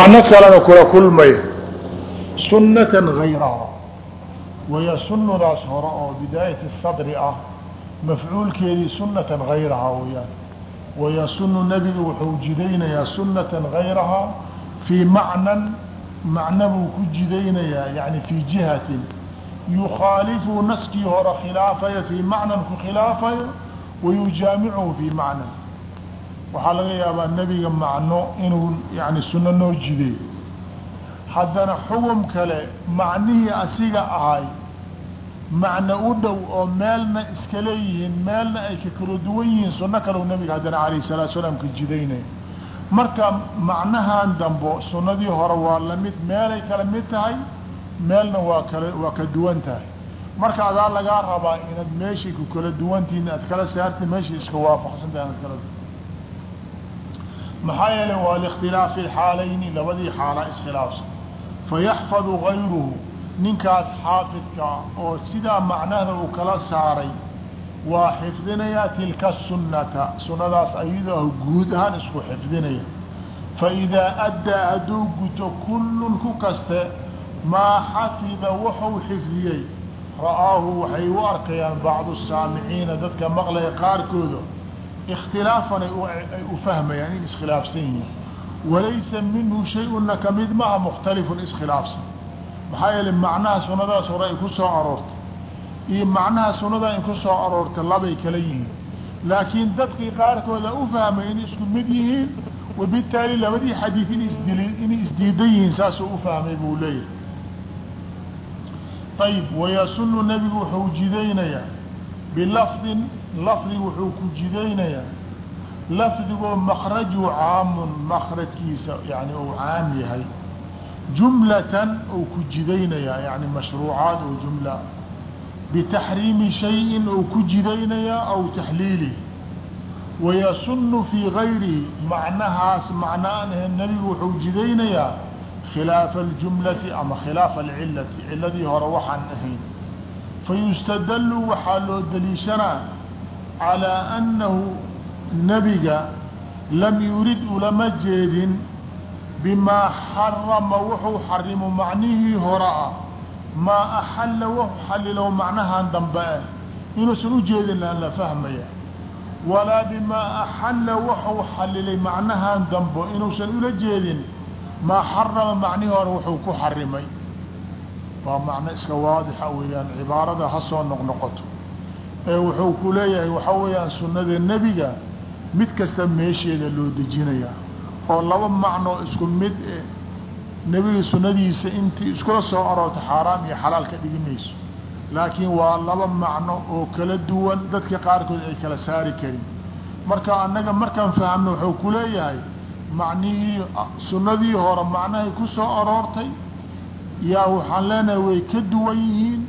macno kalena kula kulmay. Sunnatan hayraha waya sunadaas hore oo bidaayati sadri ah mafcuulkeedii sunatan hayrahaa weyaan wayasunu nebigu wuxuu jidaynayaa sunatan hayrahaa fii macnan macno buu ku jidaynayaa yani fii jihatin. Yukhaalifu naskii hore khilaafaya fii macnan ku khilaafayo wayujaamicuhu fii macnan waxaa laga yaabaa nebiga macno inuu yani suno noo jiday haddana xugum kale macnihii asiga ahay macno u dhow oo meelna iska leeyihiin meelna ay ka kala duwan yihiin suno kaleu nabiga haddana alayh salaatu salaam ka jidaynaya marka macnahan dambo sunadii hore waa la mid meelay kala mid tahay meelna waa kala waa ka duwan tahay. Marka adaa lagaa rabaa inaad meeshay ku kala duwantihin aad kala saarti meeshay iska waafaqsan tahay aad kala maxaa yeelay waa likhtilaafi xaalayni labadii xaalaa iskhilaafsan fayaxfadu gayruhu ninkaas xaafidka oo sidaa macnahda uu kala saaray waa xifdinayaa tilka sunnata. Sunnadaas ayadaah guud ahaan isku xifdinaya. Faidaa addaa hadduu guto kullun ku kaste maa xafida wuxuu xifdiyey. Ra'aahu waxay u arkayaan bacdu saamiciina dadka maqlaya qaarkooda ikhtilaafan ay u fahmayaan in iskhilaafsan yihiin walaysa minhu shay-una ka mid maha mukhtalifun iskhilaafsan maxaa yeelay macnaha sunadaas hore ay ku soo aroortay iyo macnaha sunada ay ku soo aroortay labay kala yihiin laakiin dadkii qaarkooda u fahmay inay isku mid yihiin wabitaali labadii xadiid in inay isdiidan yihiin saasuu u fahmay buu leeyahay ayib wayasunu nebigu wuxuu jidaynayaa bilafdin lafdi wuxuu ku jidaynayaa lafdigoo makraju caamun makrajkiisa yani uu caam yahay jumlatan uu ku jidaynayaa yani mashruucaad oo jumla bitaxriimi shayin uu ku jidaynayaa aw taxliilih wayasunu fii gayrihi macnahaas macna aan ahayn nebigu wuxuu jidaynayaa khilaafa aljumlati ama khilaafa alcilati ciladii hore waxaan ahayn fayustadlu waxaa loo daliishanaa calaa annahu nebiga lam yurid ulama jeedin bimaa xarama wuxuu xarimo macnihii hore ah maa axalla wuxuu xalilo macnahan dambe ah inuusan ujeedin laan la fahmaya walaa bimaa axalla wuxuu xalilay macnahan dambe inuusan ula jeedin maa xarama macnihii hore wuxuu ku xarimay waa macno iska waadixa weeyaan. Cibaarada ha soo noqnoqoto. Ee wuxuu ku leeyahay waxaa weeyaan sunnada nebiga mid kasta meesheeda loo dejinayaa. Oo laba macnoo isku mid eh nebiga sunnadiisa intii iskula soo aroorta xaaraam iyo xalaal ka dhigi mayso. Laakiin waa laba macno oo kala duwan dadka qaarkood ay kala saari karin. Marka annaga markaan fahamno wuxuu ku leeyahay macnihii sunnadii hore macnahay ku soo aroortay yaa waxaan leenahay way ka duwan yihiin.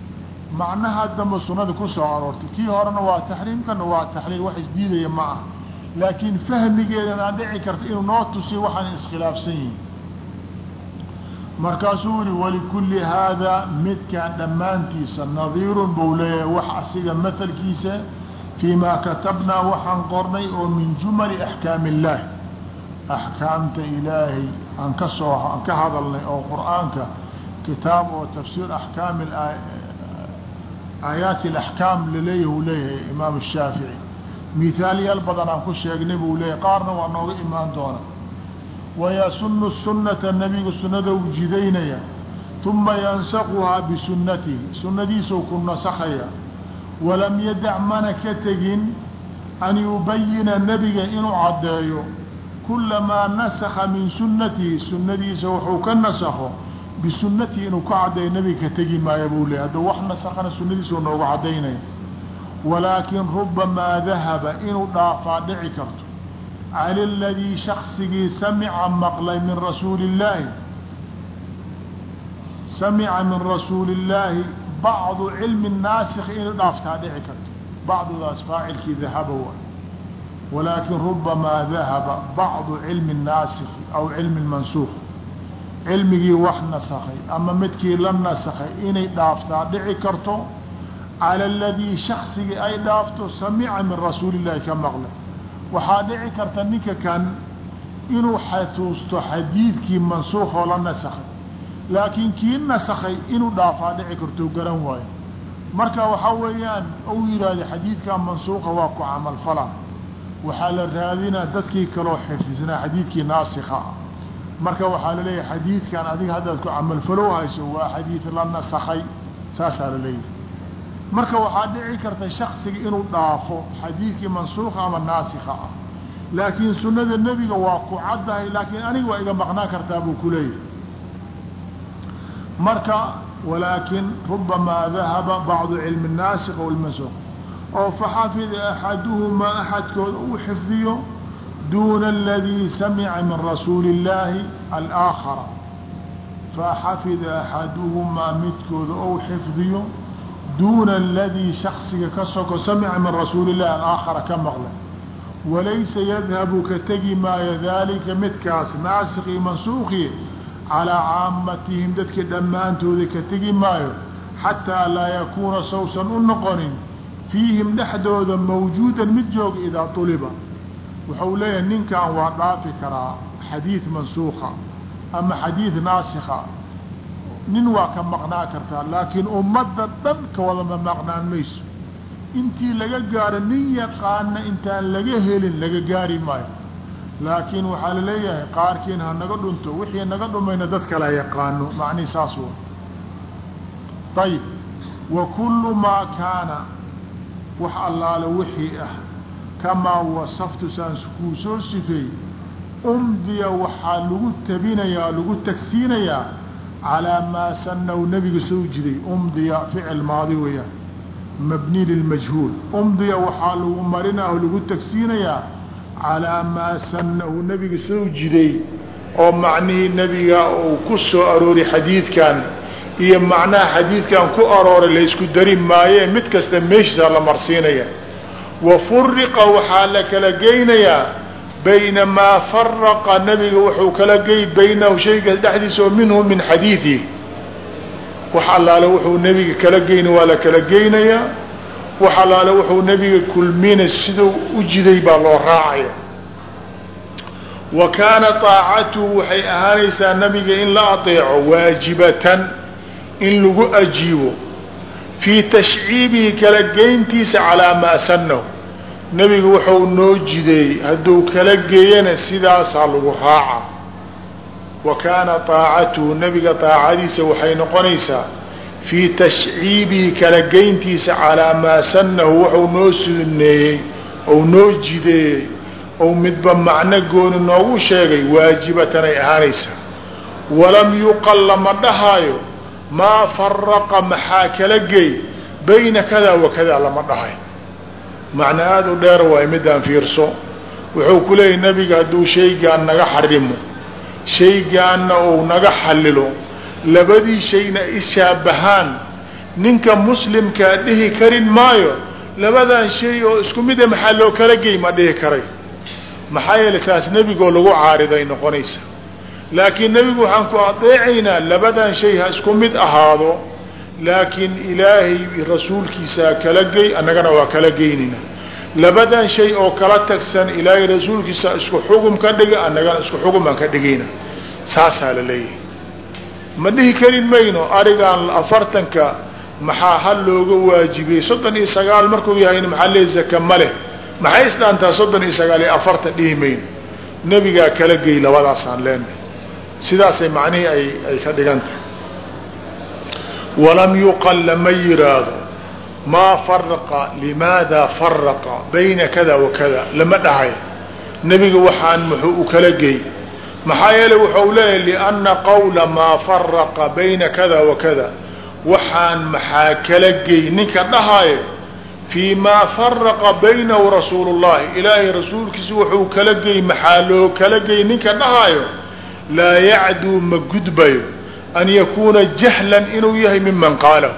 Macnaha dambe sunnada ku soo aroortay. Kii horena waa taxriimkana waa taxliil wax isdiidaya ma ah laakiin fahmigeedana aan dhici karta inuu noo tusiyo waxaan iskhilaafsan yihiin. Markaasuu yihi walikulli haadaa midkaan dhammaantiisa nadiirun buu leeyahay. Wax asiga matalkiisa fii maa katabnaa waxaan qornay oo min jumali axkaami illaahi axkaamta ilaahay aan ka soo aan ka hadalnay oo qur'aanka kitaab oo tafsiir axkaami aayaati alaxkaam laleeyahy uu leeyahay imaam shaafici mihaalyaal badan aan ku sheegnay buu leeyahay. Qaarna waa nooga imaan doona. Wayasunu sunata nebigu sunnada u jidaynaya. Uma yansaquhaa bisunatihi sunnadiisuu ku nasakhaya walam yadac mana ka tegin an yubayina nebiga inuu caddeeyo. Kulamaa nasakha min sunatihi sunnadiisa wuxuu ka nasakho bisunatihi inuu ka caddeeyo nebiga ka tegi maayo buu leeyay hadduu wax nasakhana sunnadiisa u nooga caddaynaya walaakin rubamaa dahaba inuu dhaafaa dhici karto cala aladii shaksigii samica maqlay min rasuuli illaahi samica min rasuuli illaahi bacdu cilmi naasikhi inuu dhaaftaa dhici karto bacdudaas faacilkii dahaba wa walaakin rubamaa dahaba bacdu cilmi naasikhi aw cilmi mansuukh cilmigii wax nasakhay ama midkii la nasakhay inay dhaaftaa dhici karto cala aladii shaksigii ay dhaafto samica min rasuuli illaahi ka maqlay waxaa dhici karta ninka kan inuu xasuusto xadiidkii mansuuq oo la nasakhay. Laakiin kii nasakhay inuu dhaafaa dhici karto garan waayo. Marka waxaa weeyaan ou yidhaahda xadiidkan mansuuqa waa ku camalfala waxaa la raadinaa dadkii kaloo xifdisnaa xadiidkii naasikha ah marka waxaa la leeyahay xadiidkan adiga haddaad ku camalfalow waa xadiid la nasakhay saasaa la leeyahay marka waxaa dhici karta shaksiga inuu dhaafo xadiidkii mansuuka ama naasikha ah. Laakiin sunada nebiga waa ku caddahay laakiin aniga waa iga maqnaan kartaa buu ku leeyahay. Marka walaakin rubamaa dahaba bacdu cilmi naasikh walmansuuq oo faxafida axaduhumaa axadkooda u xifdiyo duuna aladii samica min rasuuli اllaahi alaakhara faxafida axaduhumaa midkooda ou xifdiyo duuna aladii shaksiga ka soko samica min rasuuli اllahi alaakhara ka maqla walaysa yadhabu ka tegi maayo daalika midkaas naasikii mansuuqi calaa caamatihim dadkii dhammaantooda ka tegi maayo xataa laa yakuuna sawsan u noqonin fiihim dhexdooda mawjuudan mid jooga idaa tuliba wuxuu leeyahay ninkan waa dhaafi karaa xadiid mansuuka ama xadiid naasikha nin waa ka maqnaan kartaa laakiin ummadda dhan ka wadama maqnaan mayso intii laga gaaro nin yaqaana intaan laga helin laga gaari maayo laakiin waxaa la leeyahay qaarkiin ha naga dhunto wixii naga dhumayna dad kale ha yaqaano macnihi saas wa ayib wa kullu maa kaana wax allaale wixii ah kamaa wasaftu saan kuu soo sifeey umdiya waxaa lagu tabinayaa lagu tagsiinayaa calaa maa sanaw nebiga soo jiday umdiya ficil maadi weeyaan mabni lilmajhuul umdiya waxaa lagu marinaa oo lagu tagsiinayaa calaa maa sanahu nebiga soo jiday oo macnihii nebiga uu ku soo aroori xadiidkan iyo macnaha xadiidkan ku arooray laysku dari maayee mid kasta meeshiisaa la marsiinaya wa furiqa waxaa la kala geynayaa bayna maa faraqa nebiga wuxuu kala gey baynahu shayga dhexdiisa oo minhu min xadiidihi wax allaale wuxuu nebiga kala geyna waa la kala geynayaa. Wax allaale wuxuu nebiga kulmina siduu u jiday baa loo raacaya. Wa kaana طaacatuhu waxay ahaanaysaa nabiga in la aطeeco waajibatan in lagu ajiibo fii tashciibihi kala geyntiisa calaa maa sanahu nebiga wuxuu noo jideeyey hadduu kala geeyana sidaasaa lagu raaca. Wa kaana طaacatuhu nebiga طaacadiisa waxay noqonaysaa fii tashciibihi kala geyntiisa calaa maa sanahu wuxuu noo suneeyey ou noo jideeyey ou midba macno gooni noogu sheegay waajibatanay ahaanaysaa. Walam yuqal lama dhahaayo maa faraqa maxaa kala geey bayna kada wa kada lama dhahayo macno aada u dheer waay midaan fiirso. Wuxuu ku leeyahy nebiga hadduu shaygaan naga xarimo shaygaanna uu naga xallilo labadii shayna ishaabahaan ninka muslimkaa dhihi karin maayo labadan shay oo isku mida maxaa loo kala gey? Ma dhihi karay. Maxaa yeelay taas nebigoo lagu caariday noqonaysa laakiin nebigu waxaan ku adeecaynaa labadan shay ha isku mid ahaado laakiin ilaahay rasuulkiisaa kala gey annagana waa kala geynayna labadan shay oo kala tagsan ilaahay rasuulkiisa isku xugum ka dhiga annagana isku xugum baan ka dhigayna. Saasaa la leeyahay. Ma dhihi karin mayno arigaan afartanka maxaa hal looga waajibiyey? Soddon iyo sagaal markuu yahayna maxaa lee zaka ma leh? Maxay isdhaantaa soddon iyo sagaal iyo afartan dhihi mayno? Nebigaa kala gey labadaasaan leenahay sidaasay macnihii ay ka dhigan tahay. Walam yuqal lama yiraahdo maa faraqa limaada faraqa bayna kada wa kada lama dhahay nebiga waxaan muxuu u kala gey. Maxaa yeelay wuxuu leeyahy lianna qawla maa faraqa bayna kada wa kada. Waxaan maxaa kala gey? Ninka dhahaayo fii maa faraqa baynahu rasuulu llahi ilaahay rasuulkiisa wuxuu kala gey maxaa loo kala gey? Ninka dhahaayo laa yacduu ma gudbayo an yakuuna jahlan inuu yahay miman qaalahu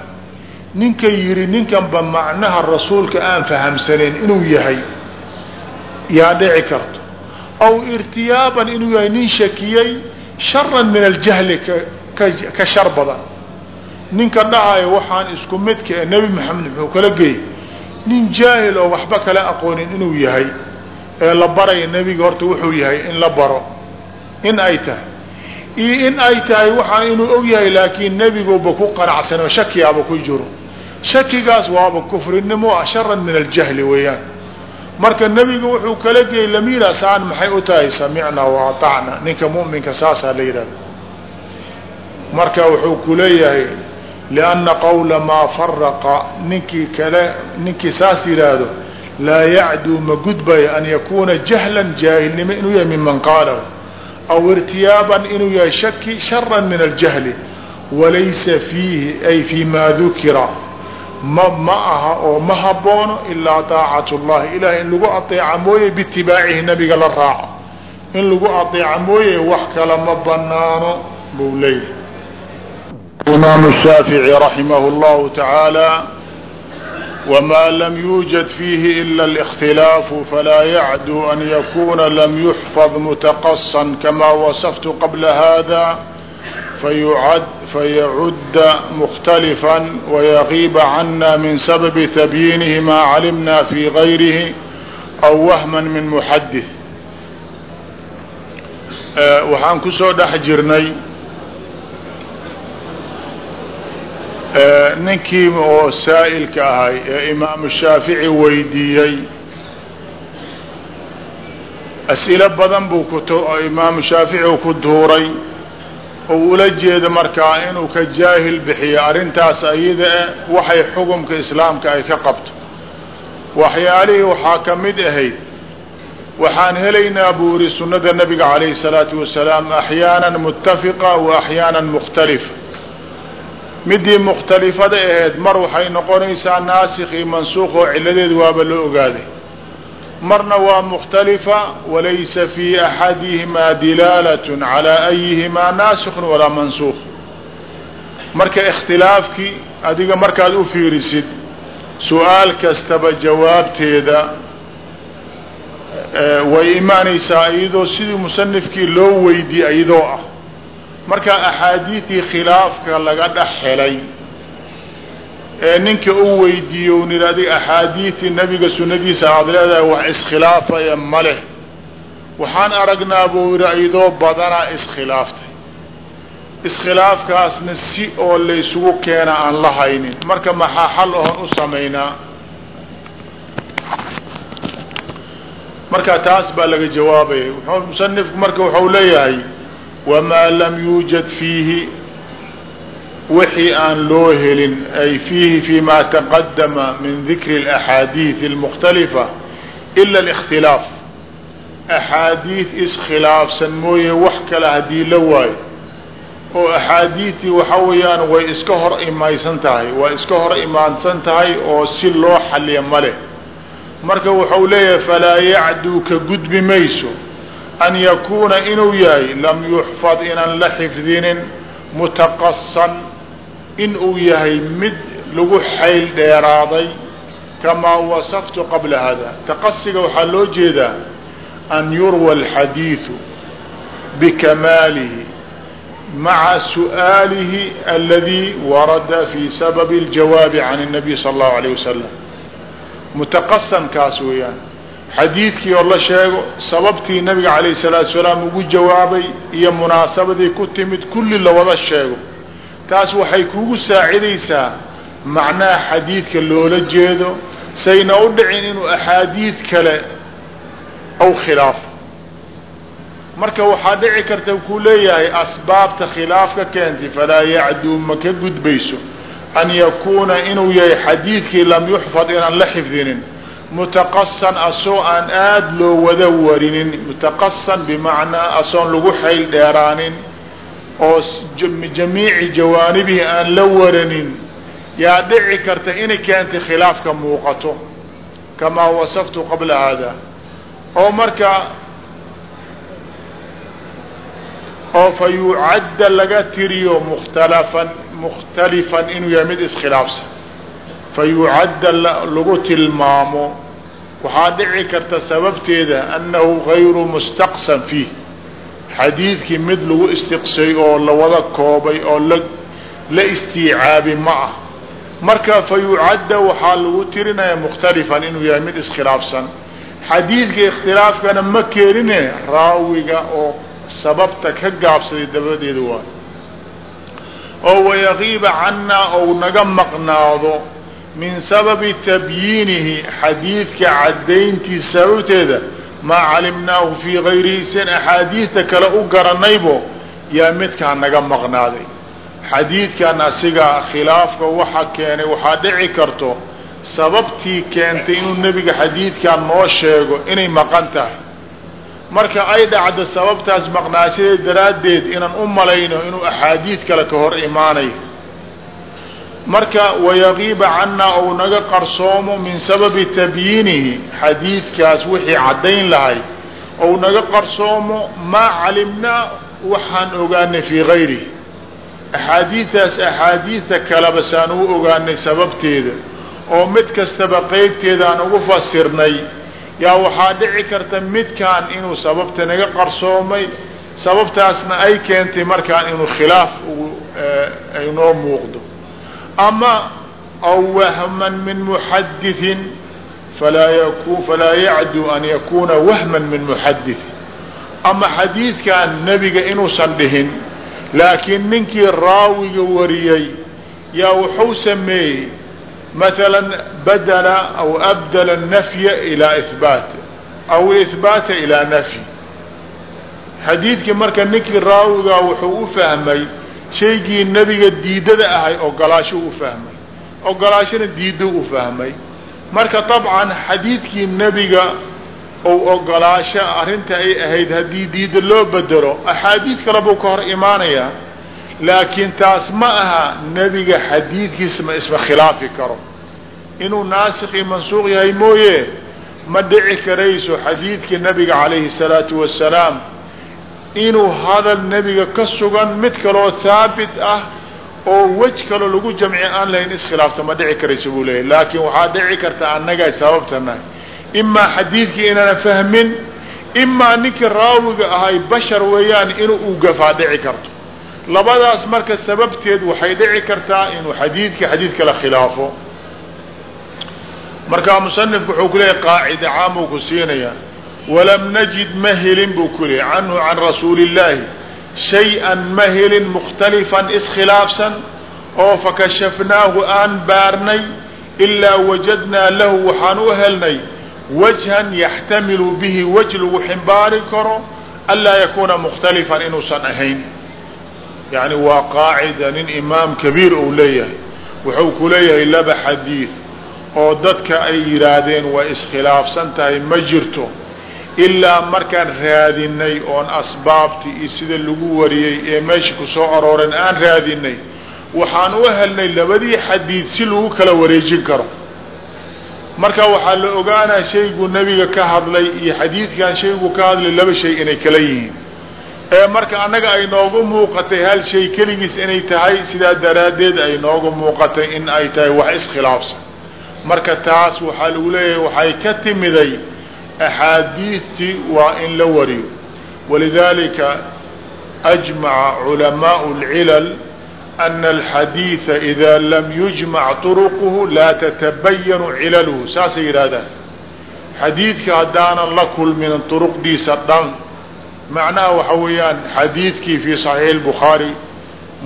ninka yidhi ninkanba macnaha rasuulka aan fahamsanayn inuu yahay. Yaa dhici karto. Aw irtiyaaban inuu yahay nin shakiyey sharan min aljahli ka shar badan. Ninka dhahayo waxaan isku midka nebi maxamed muxuu kala geeyey. Nin jaahil oo waxba kala aqoonin inuu yahay ee la baraya nebiga horta wuxuu yahay in la baro in ay tahay. Iyo in ay tahay waxaa inuu og yahay laakiin nebiguba ku qanacsanoo shakiyaaba ku jiro shakigaas waaba kufrinimo sharan min aljahli weeyaan. Marka nebigu wuxuu kala geeyey lamiina saan maxay u tahay? Samicnaa wa aطacna ninka mu'minka saasaa la yidhahda marka wuxuu ku lianna qawla maa faraqa ninkii kale ninkii saas yidhaahdo laa yacduu ma gudbaya an yakuuna jahlan jaahilnimo inuu yahay miman qaalahu aw irtiyaaban inuu yahay shaki sharan min aljahli walaysa fiihi ay fii maa dukira ma ma aha oo ma haboono ilaa taacatu llahi ilaah in lagu aeeca mooye biitibaacihi nabiga la raaco in lagu aeeca mooye wax kala ma banaano buu leeyahay imaamu shaafici raximah llahu tacaala wma lam yuujad fiihi ila اlاkhtilaafu falaa yacdu an yakuna lam yuxfad mutaqasan kama wasaftu qabla hada fayacudda mkhtalifا wayagiiba cana min sababi tabyiinihi maa calimna fi gayrihi aw wahma min muxadith waxaan kusoo dhex jirnay ninkii oo saa'ilka ahay ee imaamu shaafici weydiiyey as'ilo badan buu imaamu shaafici ku duuray. Oo ula jeeda markaa inuu ka jaahil bixiyo arrintaas ayada eh waxay xukumka islaamka ay ka qabto. Waxyaalihii waxaa ka mid ahayd waxaan helaynaa buu yidhi sunnada nabiga calayhi salaatu wasalaam axyaanan muttafiqa wa axyaanan mukhtalifa midii mukhtalifada ahayd mar waxay noqonaysaa naasikh iyo mansuuq oo ciladeed waaba la ogaaday. Marna waa mukhtalifa walaysa fii axadihimaa dilaalat calaa ayihimaa naasikun walaa mansuuq marka ikhtilaafkii adiga markaad u fiirisid su'aal kastaba jawaabteeda way imaanaysaa iyadoo sidii musanifkii loo weydiiyey iyadoo ah marka axaadiidii khilaafka laga dhex helay ee ninka u weydiiyo un yidhi adiga axaadiidii nabiga sunadiisa aad leedahay wax iskhilaafaya ma leh. Waxaan aragnaa buu yidhi iyadoo badanaa iskhilaaftay iskhilaafkaasna si oo laysugu keena aan la haynin. Marka maxaa xal oon u samaynaa? Marka taas baa laga jawaabaya musanifku marka wuxuu leeyahay wamaa lam yuujad fiihi wixii aan loo helin ay fiihi fi ma taqadama min dikri اlaxaadiid اlmukhtalifa ila اlاkhtilaaf axaadiid iskhilaafsan mooye wax kale haddii la waayo oo axaadiidtii waxa weeyaan way iska hor imaysan tahay way iska hor imaansan tahay oo si loo xaliya ma leh marka wuxuu leeyahay falaa yacduu ka gudbi mayso an yakuuna inuu yahay lam yuxfad inaan la xifdinin mutaqasan inuu yahay mid lagu xayl dheeraaday kamaa wasaftu qabla hada taqasiga waxaa loo jeedaa an yurwa alxadiidu bikamaalihi maca su'aalihi aladii warada fi sababi اljawaabi can الnabiy sala اllahu alayh wasalam mutaqasankaas weeyaan xadiidkii oo la sheego sababtii nabiga calayh salaatu salaam ugu jawaabay iyo munaasabadii ku timid kulli lawada sheego. Taas waxay kugu saacidaysaa macnaha xadiidka loola jeedo sayna u dhicin inuu axaadiid kale aw khilaafo marka waxaa dhici karta kuu leeyahay asbaabta khilaafka keentay falaa yacduu ma ka gudbayso an yakuuna inuu yahay xadiidkii lam yuxfad inaan la xifdinin mutaqasan asoo aan aada loo wada warinin mutaqasan bimacnaa asoon lagu xayl dheeraanin oo jamiici jawaanibihi aan la waranin yaa dhici karta inay keentay khilaafka muuqato kamaa wasaftu qabla hada oo marka oo fa yucadda laga tiriyo mukhtalafan mukhtalifan inuu yahay mid iskhilaafsan fa lagu tilmaamo waxaa dhici karta sababteeda annahu gayru mustaqsan fiih xadiidkii mid lagu istiqsay oo lawada koobay oo la istiicaabi ma ah marka fa waxaa lagu tirinaya mukhtalifan inuu yahay mid iskhilaafsan xadiidka ikhtilaafkana ma keenine raawiga oo sababta ka gaabsaday dabadeeda waay oo wayaqiiba cannaa ou naga maqnaado min sababi tabyiinihi xadiidka caddayntiisa sababteeda maa calimnaahu fii gayrihi sen axaadiidta kale u garanaybo yaa midkaa naga maqnaaday. Xadiidkan asiga khilaafka waxa keenay waxaa dhici karto sababtii keentay inuu nebiga xadiidkan noo sheego inay maqan tahay. Marka ay dhacdo sababtaas maqnaashadeed daraaddeed inaan u malayno inuu axaadiid kale ka hor imaanayo marka wayaqiiba cannaa ou naga qarsoomo min sababi tabyiinihi xadiidkaas wixii caddayn lahay ou naga qarsoomo maa calimnaa waxaan ogaanay fii gayrihi axaadiidtaas axaadiidta kaleba saan u ogaanay sababteeda oo mid kastaba qeybteeda aan ugu fasirnay yaa waxaa dhici karta midkaan inuu sababta naga qarsoomay sababtaasna ay keentay markaan inuu khilaaf aynoo muuqdo ama aw wahman min muxadithin falaa yacdu an yakuna wahman min muxadithin ama xadiidkan nebiga inuusan dhihin laakiin ninkii raawiga wariyey yaa wuxuu sameeyey maala badla aw abdala nafya ilaa ihbaat aw ihbaata ilaa nafyi xadiidkii marka ninkii raawigaa wuxuu u fahmay shaygii nebiga diidada ahay ogolaasho u fahmay. Ogolaashona diido u fahmay. Marka dabcan xadiidkii nebiga ou ogolaasho arrinta ay ahayd haddii diida loo bedelo axaadiid kale buu ka hor imaanayaa laakiin taas ma aha nebiga xadiidkiisa ma isma khilaafi karo. Inuu naasikh iyo mansuuq yahay mooye ma dhici karayso xadiidkii nebiga calayhi salaatu wasalaam inuu hadal nebiga ka sugan mid kaloo haabit ah oo wej kaloo lagu jamci aan lahayn iskhilaafta ma dhici karayso buu leeyahy laakiin waxaa dhici karta annagaa sababtanahay imaa xadiidkii inaana fahmin imaa ninkii raawiga ahay bashar weeyaan inuu u gafaa dhici karto. Labadaas marka sababteed waxay dhici kartaa inuu xadiidka xadiid kala khilaafo. Markaa musanifku wuxuu ku leeyahy qaacida caam uu ku siinaya walam najid ma helin buu ku leeyay canhu can rasuuli illaahi shay-an ma helin mukhtalifan iskhilaafsan oo fakashafnaahu aan baarnay ilaa wajadnaa lahu waxaan u helnay wajhan yaxtamilu bihi wej lagu ximbaari karo anlaa yakuuna mukhtalifan inuusan ahayn. Yani waa qaacida nin imaam kabiir uu leeyahay. Wuxuu ku leeyahay laba xadiid oo dadka ay yidhaahdeen way iskhilaafsan tahay ma jirto ilaa markaan raadinay oon asbaabti iyo sida lagu wariyey ee meesha ku soo arooren aan raadinay waxaan u helnay labadii xadiid si lagu kala wareejin karo. Marka waxaa la ogaanaa shayguu nebiga ka hadlay iyo xadiidkan shayguu ka hadlay laba shay inay kala yihiin. Ee marka annaga ay noogu muuqatay hal shay keligiis inay tahay sidaa daraaddeed ay noogu muuqatay in ay tahay wax iskhilaafsan. Marka taas waxaa lagu leeyahay waxay ka timiday axaadiidtii waa in la wariyo walidalika ajmaca culamaau اlcilal ana alxadiida ida lam yujmac turuquhu laa tatabayanu cilaluhu saasay yidhahdaan xadiidka haddaanan la kulmin turuqdiisa dhan macnaha waxa weeyaan xadiidkii fi صaxiix الbukhaari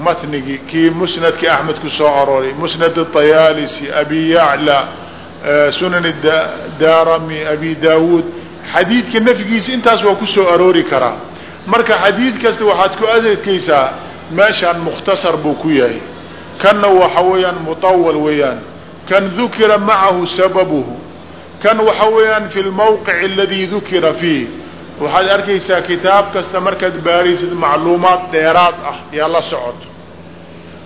matnigii kii musnadka axmed ku soo arooray musnad الطayaalisi abi yacla sunan darami abi daawuud. Xadiidka nafgiisa intaas waa ku soo aroori karaa. Marka xadiid kasta waxaad ku adeegkaysaa meeshaan mukhtasar buu ku yahay. Kanna waxa weeyaan muطawal weeyaan. Kan dukira macahu sababuhu. Kan waxa weeyaan fi lmawqic aladi dukira fiih. Waxaad arkaysaa kitaab kasta markaad baaraysid macluumaad dheeraad ah yaa la socoto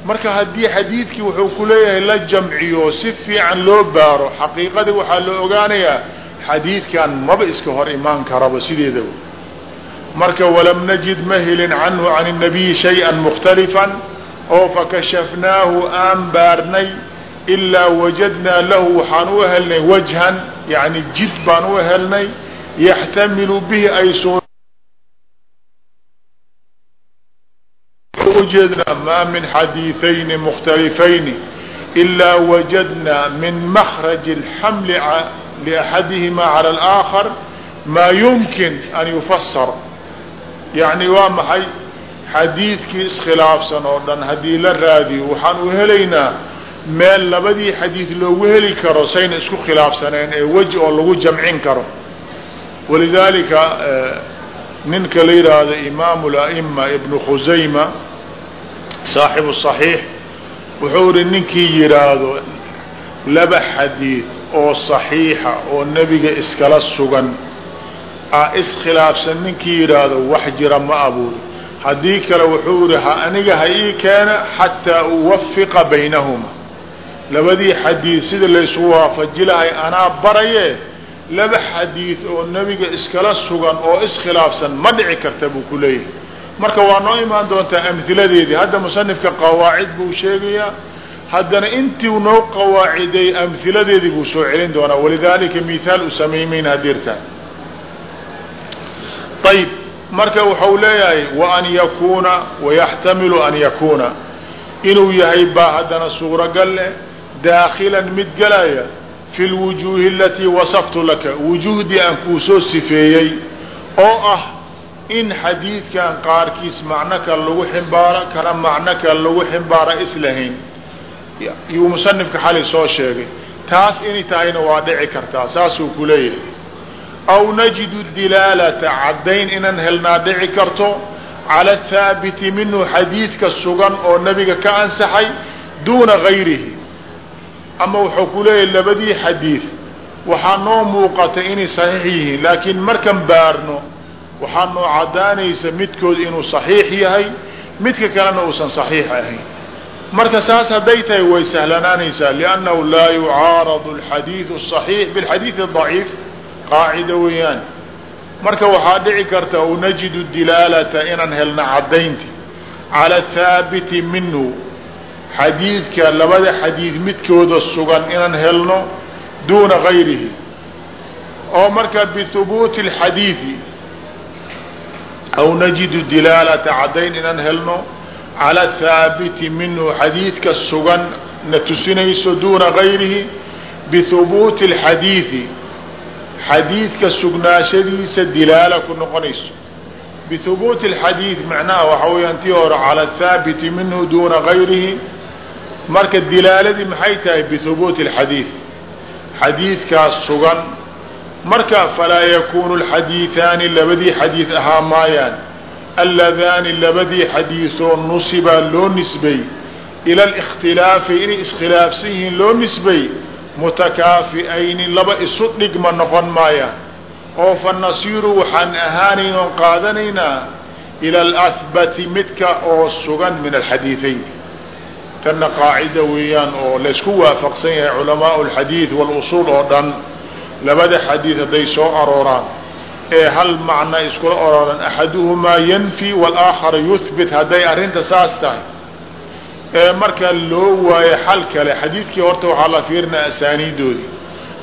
marka haddii xadiidkii wuxuu ku leeyahay la jamciyo si fiican loo baaro xaqiiqadii waxaa la ogaanayaa xadiidkan maba iska hor imaan karaba sideedaba marka walam najid ma helin canhu can الnabiyi shayئa mukhtalifan oo fakashafnaahu aan baarnay ilaa wajadnaa lahu waxaan u helnay wajhan yani jid baan u helnay yaxtamilu bihi ay ujeednaa maa min xadiiثayni mukhtalifayni ilaa wajadnaa min makraj اlxamli liaxadihima calى اlآakar maa yumkin an yufasar yacni waa maxay xadiidkii iskhilaafsan oo dhan haddii la raadiyo waxaan u helaynaa meel labadii xadiid loogu heli karo sayna isku khilaafsaneen ee weji oo lagu jamcin karo walidaalika ninka la yidhaahdo imaamu la'ima ibnu khusayma saaxibu صaxiix wuxuu ihi ninkii yidhaahdo laba xadiid oo صaxiixa oo nebiga iskala sugan a iskhilaafsan ninkii yidhaahdo wax jira ma abuuri. Haddii kale wuxuu ihi ha aniga ha ii keena xataa uwafiqa baynahuma. Labadii xadiid sida laysugu waafaji lahay anaa baraye laba xadiid oo nebiga iskala sugan oo iskhilaafsan ma dhici karta buu ku leeyahay marka waa noo imaan doontaa amhiladeedii. Hadda musanifka qawaacid buu sheegayaa. Haddana intii noo qawaaciday amhiladeedii buu soo celin doonaa. Walidaalika mithaal u samaymayn hadirta ayb marka waxau leeyahay waan yakuuna wayaxtamilu an yakuuna. Inuu yahay baa haddana suuragal leh. Daakilan mid galaya fi lwujuuhi alatii wasaftu laka. Wujuuhdii aan kuu soo sifeeyey oo ah in xadiidkan qaarkiis macno kale lagu ximbaaro kana macno kale lagu ximbaara islahayn. Yuu musanifka xali soo sheegay. Taas inay tahayna waa dhici kartaa saasuu ku leeyahay. Aw najidu dilaalata caddayn inaan helnaa dhici karto cala athaabiti minhu xadiidka sugan oo nebiga ka ansaxay duuna gayrihi. Ama wuxuu ku leeyahay labadii xadiid waxaa noo muuqata inay saxiix yihiin laakiin markan baarno waxaa noo cadaanaysa midkood inuu saxiix yahay midka kalena uusan saxiix ahayn. Marka saas hadday tahay way sahlanaanaysaa liannahu laa yucaaradu alxadiidu asaxiix bilxadiidi daciif qaacida weeyaan. Marka waxaa dhici karta u dilaalata inaan helna caddaynti cala athaabiti minhu xadiidka labada xadiid midkooda sugan inaan helno duuna gayrihi. Oo marka bihubuuti alxadiidi aw najidu dilaalata caddayn inaan helno cala haabiti minhu xadiidka sugan na tusinayso duuna gayrihi bihubuuti اlxadiidi xadiidka sugnaashadiisa dilaala ku noqonayso bihubuuti اlxadiid macnaha waxaa weeyaan tii hore cala haabiti minhu duuna gayrihi marka dilaaladii maxay tahay bihubuuti اlxadiid xadiidkaas sugan marka falaa yakuunu lxadiiaani labadii xadiid ahaa maayaan alladaani labadii xadiidoo nusibaa loo nisbay ila alikhtilaafi inay iskhilaafsan yihiin loo nisbay mutakaafi'ayni laba isu dhigma noqon maayaan. oo fa nasiiru waxaan ahaanayn oon qaadanaynaa ila alahbati midka oo sugan min alxadiidayn tanna qaacida weeyaan oo laysku waafaqsan yahay culamaau alxadiid waalusuul oo dhan labada xadiid hadday soo arooraan ee hal macna iskula orooran axaduhumaa yanfi walaakharu yuhbit hadday arrinta saas tahay ee markaa loo waayo xal kale xadiidkii horta waxaa la fiirinaa asaaniidoodii.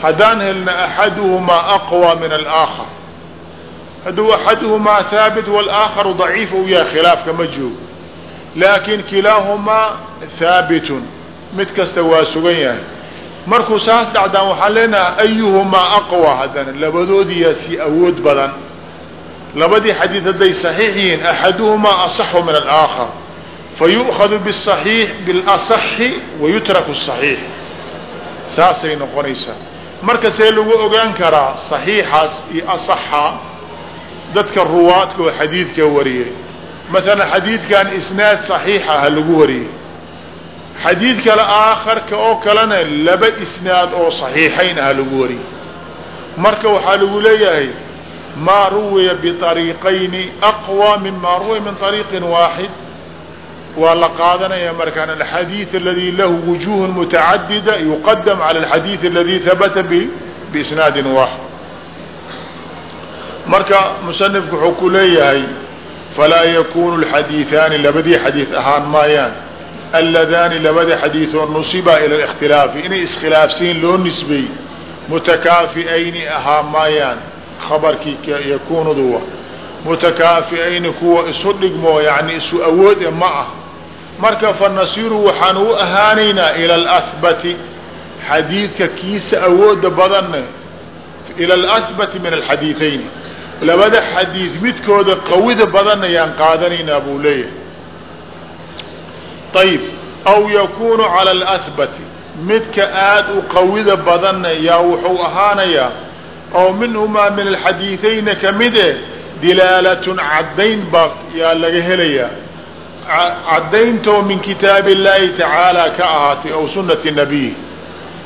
Haddaan helna axaduhumaa aqwa min alaakhar hadduu axaduhumaa haabit walaakharu daciif u yahay khilaafka ma joogo. Laakin kilaahumaa haabitun mid kasta waa sugan yahay markuu saas dhacdaan waxaan leenahay ayuhumaa aqwa haddana labadoodiyaa si awood badan. Labadii xadiid hadday saxiix yihiin axaduhumaa asaxu min alaakhar. Fayu'khadu bisaxiix bilasaxi wayutraku saxiix saasay noqonaysaa. Marka see lagu ogaan karaa saxiixaas iyo asaxa dadka ruwaadka oo xadiidka wariyay. Maalan xadiidkan isnaad saxiixa ha lagu wariyey xadiid kale aakharka oo kalena laba isnaad oo saxiixayn ah lagu wariy marka waxaa lagu leeyahay maa ruwiya biariiqayni aqwa mimaa ruwiya min ariiqin waaxid waa la qaadanaya markaan alxadiid aladii lahu wujuuhun mutacadida yuqadam cala alxadiid aladii habata biisnaadin waaxid marka musanifku wuxuu ku leeyahay falaa yakuunu alxadiiaani labadii xadiid ahaan maayaan aladaani labada xadiiثoo nusiba ila اkhtilaafi inay iskhilaafsiin loo nisbey mutakaafi'ayni ahaa maayaan khabarkii yakunuduwa mutakaafi'ayni kuwa isu dhigmo yani isu awood e ma ah marka fanasiru waxaan u ahaanaynaa ila alahbati xadiidka kiisa awooda badanne ila alahbati min alxadiiثayni labada xadiid midkooda qawida badan ayaan qaadanaynaa buu leeyahay ayib aw yakunu cala alahbati midka aada u qawida badanna yaa wuxuu ahaanayaa oo minhumaa min alxadiidayna ka mid e dilaalatun caddayn baa yaa laga helayaa caddayntoo min kitaabi illaahi tacaala ka ahaatay aw sunnati nabiy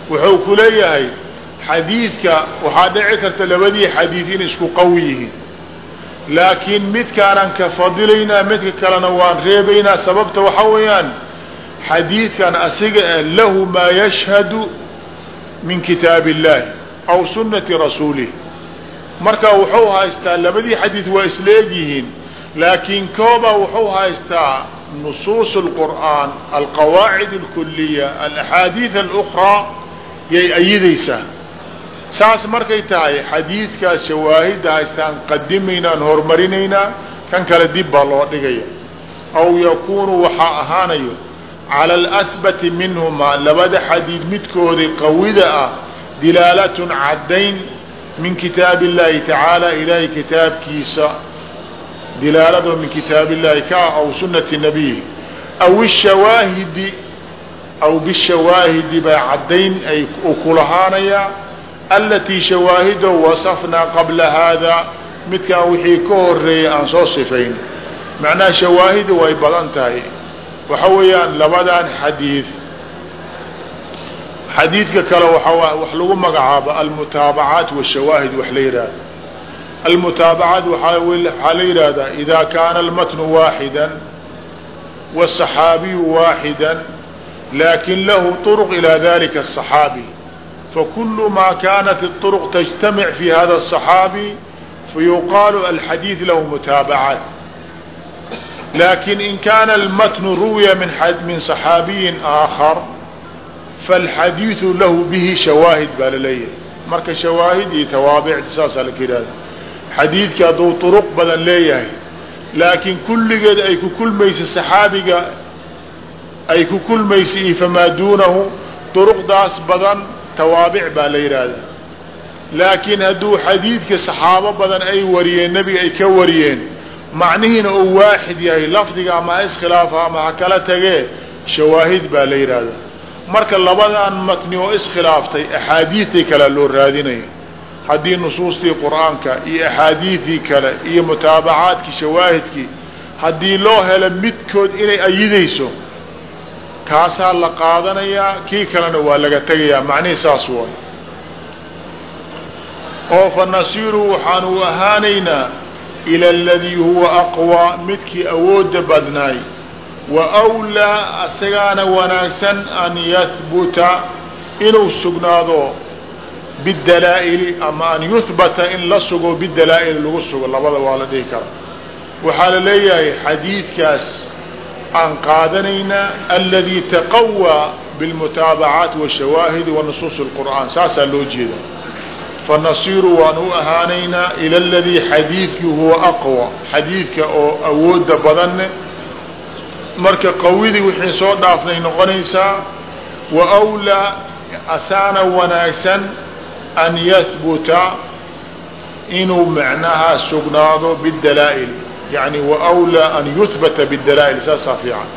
wuxuu ku leeyahay xadiidka waxaa dhici karta labadii xadiid in isku qawi yihiin laakiin midkaanaan ka fadilaynaa midka kalena waan reebaynaa sababta waxaa weeyaan xadiidkan asiga lahu maa yashhadu min kitaab illahi aw sunnati rasuulih marka wuxuu haystaa labadii xadiid waa isla egyihiin laakiin koobaa wuxuu haystaa nusuus اlqur'aan alqawaacid اlkuliya alaxaadiid alأkraa yay ayidaysaa saas markay tahay xadiidkaas shawaahidda haystaan qadimaynaan horumarinaynaa kan kale dib baa loo dhigaya. Aw yakuunu waxaa ahaanayo cala alahbati minhumaa labada xadiid midkoodii qawida ah dilaalatun caddayn min kitaabi اllahi tacaala ilaahay kitaabkiisa dilaalado min kitaab illahi ka aw sunati nabiy aw shawaahidi aw bishawaahidi baa caddayn ay u kulahaanayaa alatii shawaahido wasafnaa qabla haada midkaan wixii ka horeeyay aan soo sifayn macnaha shawaahida way badan tahay waxa weeyaan labadan xadiid xadiidka kale waa wax lagu magacaabo almutaabacaat washawaahid wax la yihahdo almutaabacaat waxaa la yihahdaa ida kaana almatnu waaxida wالصaxaabiyu waaxida lakin lahu طرق ilى dalika الصaxaabi fakul ma kanat الطرق تجtamiع fi hada الصaxaabi fayuqaalu alxadiid lahu mutaabacaat lakin in kana almatnu ruwiya min صaxaabiyi آakar falxadiidu lahu bihi shawaahid baa laleeyahay marka shawaahid iyo tawaabicda saasaa laka yihahda xadiidka hadduu turuq badan leeyahay laakiin kulligeed ay ku kulmaysa saxaabiga ay ku kulmaysa iyo famaa duunahu duruqdaas badan tawaabic baa la yidhaahda laakiin hadduu xadiidka saxaabo badan ay wariyeen nebiga ay ka wariyeen macnihiina uu waaxid yahay lafdiga ama ha ama ha kala tagee shawaahid baa la yidhaahda marka labadan matni oo iskhilaaftay axaadiidtii kale loo raadinaya. Haddii nusuustii qur'aanka iyo axaadiidii kale iyo mutaabacaadkii shawaahidkii haddii loo helo midkood inay ayidayso kaasaa la qaadanayaa kii kalena waa laga tegayaa macnihii saas way. oo fa waxaanu ahaanaynaa ila aladii huwa aqwaa midkii awoodda badnaay. Wa wlaa asagaana wanaagsan an yahbuta inuu sugnaado bidalaa'ili ama an yuhbata in la sugo bidalaa'ili lagu sugo labada waa la dhihi karaa waxaa la leeyahay xadiidkaas aan qaadanaynaa aladii taqawaa bilmutaabacaat washawaahidi wa nusuus اlqur'aan saasaa loo jeeda fanasiiru waan u ahaanaynaa ila aladii xadiidkii huwa aqwa. Xadiidka oo awooda badanne. Marka qawidii wixii soo dhaafnay noqonaysaa wa wlaa asaana wanaagsan an yahbuta inuu macnaha sugnaado bidalaa'il yani wawlaa an yuhbata bidalaa'il saasaa fiican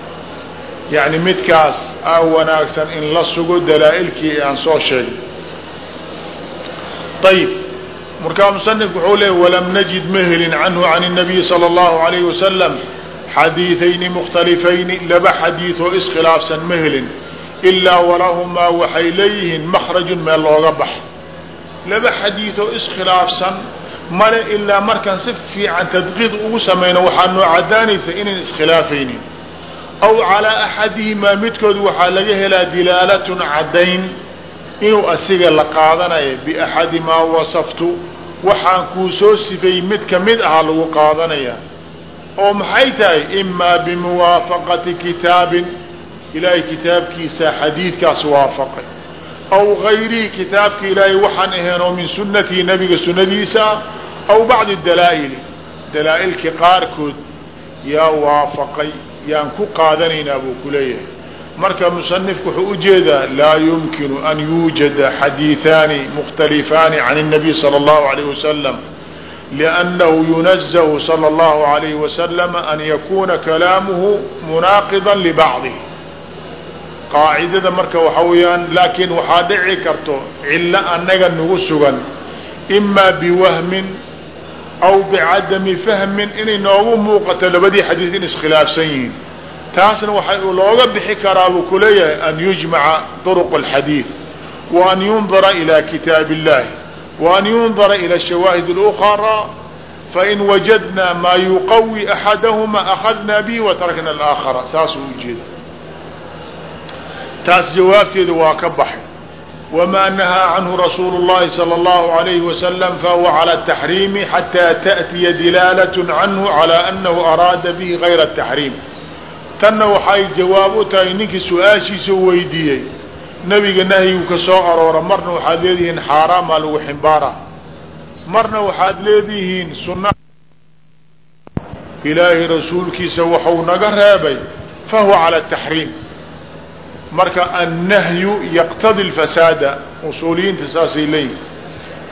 yani midkaas aa wanaagsan in la sugo dalaa'ilkii aan soo sheegay ayib markaa musanifku wuxuu leeyay walam najid ma helin canhu can الnabiy salى اllahu alayh wasalam xadiiثayni mukhtalifayni laba xadiid oo iskhilaafsan ma helin ilaa walahumaa waxay leeyihiin makrajun meel looga bax laba xadiid oo iskhilaafsan male ilaa markaan si fiican tadqiiq ugu samayno waxaa noo cadaanaysa inayn iskhilaafaynin. Aw calaa axadihimaa midkood waxaa laga helaa dilaalatun caddayn inuu asiga la qaadanayo biaxadi maa wasaftu waxaan kuu soo sifay mid ka mid ahaa lagu qaadanaya oo maxay tahay? Imaa bimuwaafaqati kitaabin. Ilaahay kitaabkiisa xadiidkaas waafaqay aw gayrihi kitaabka ilaahay waxaan ahayn oo min sunatihi nabiga sunadiisa aw bacdi dalaa'ili dalaa'ilkii qaarkood yaa waafaqay yaan ku qaadanaynaa buu ku leeyahay marka musanifku wuxuu ujeedaa laa yumkinu an yuujada xadiiثaani mukhtalifaani can الnabiy salى اllahu alayh wasalam لأnnahu yunaزhu slى الlahu عalayه waslm an yakuna kalaamuhu munaaqida libacضih qaacidada marka waxaa weeyaan laakiin waxaa dhici karto cillo annaga nagu sugan imaa biwahmin aw bicadami fahmin inay noogu muuqato labadii xadiid in iskhilaafsan yihiin. Taasna waxay looga bixi karaa buu ku leeyahay an yujmaca duruq alxadiid wa an yundara ilaa kitaabi illaahi wa an yundara ila ashawaahid اlأkhraa fain wajadnaa maa yuqawi axadahumaa akhadnaa bihi wa tarakna alaakhara. Saasuu ujeeda taas jawaabteeda waa ka baxay wma nahaa canhu rasuulu الlahi salى الlahu عalayhi waslm fahuwa calى التaxriimi xatى taأtiya dilaalة canhu calى anahu araada bihi غayra التaxriim tanna waxay jawaab u tahay ninkii su-aashiisa weydiiyey nebiga nahyigu ka soo aroora marna waxaad leedihiin xaaraamaa lagu ximbaara marna waxaad leedihiin sunna ilaahay rasuulkiisa waxau naga reebay fahuwa cala taxriim marka annahyu yaqtadi lfasaada usuuliyiinta saasay leeyihiin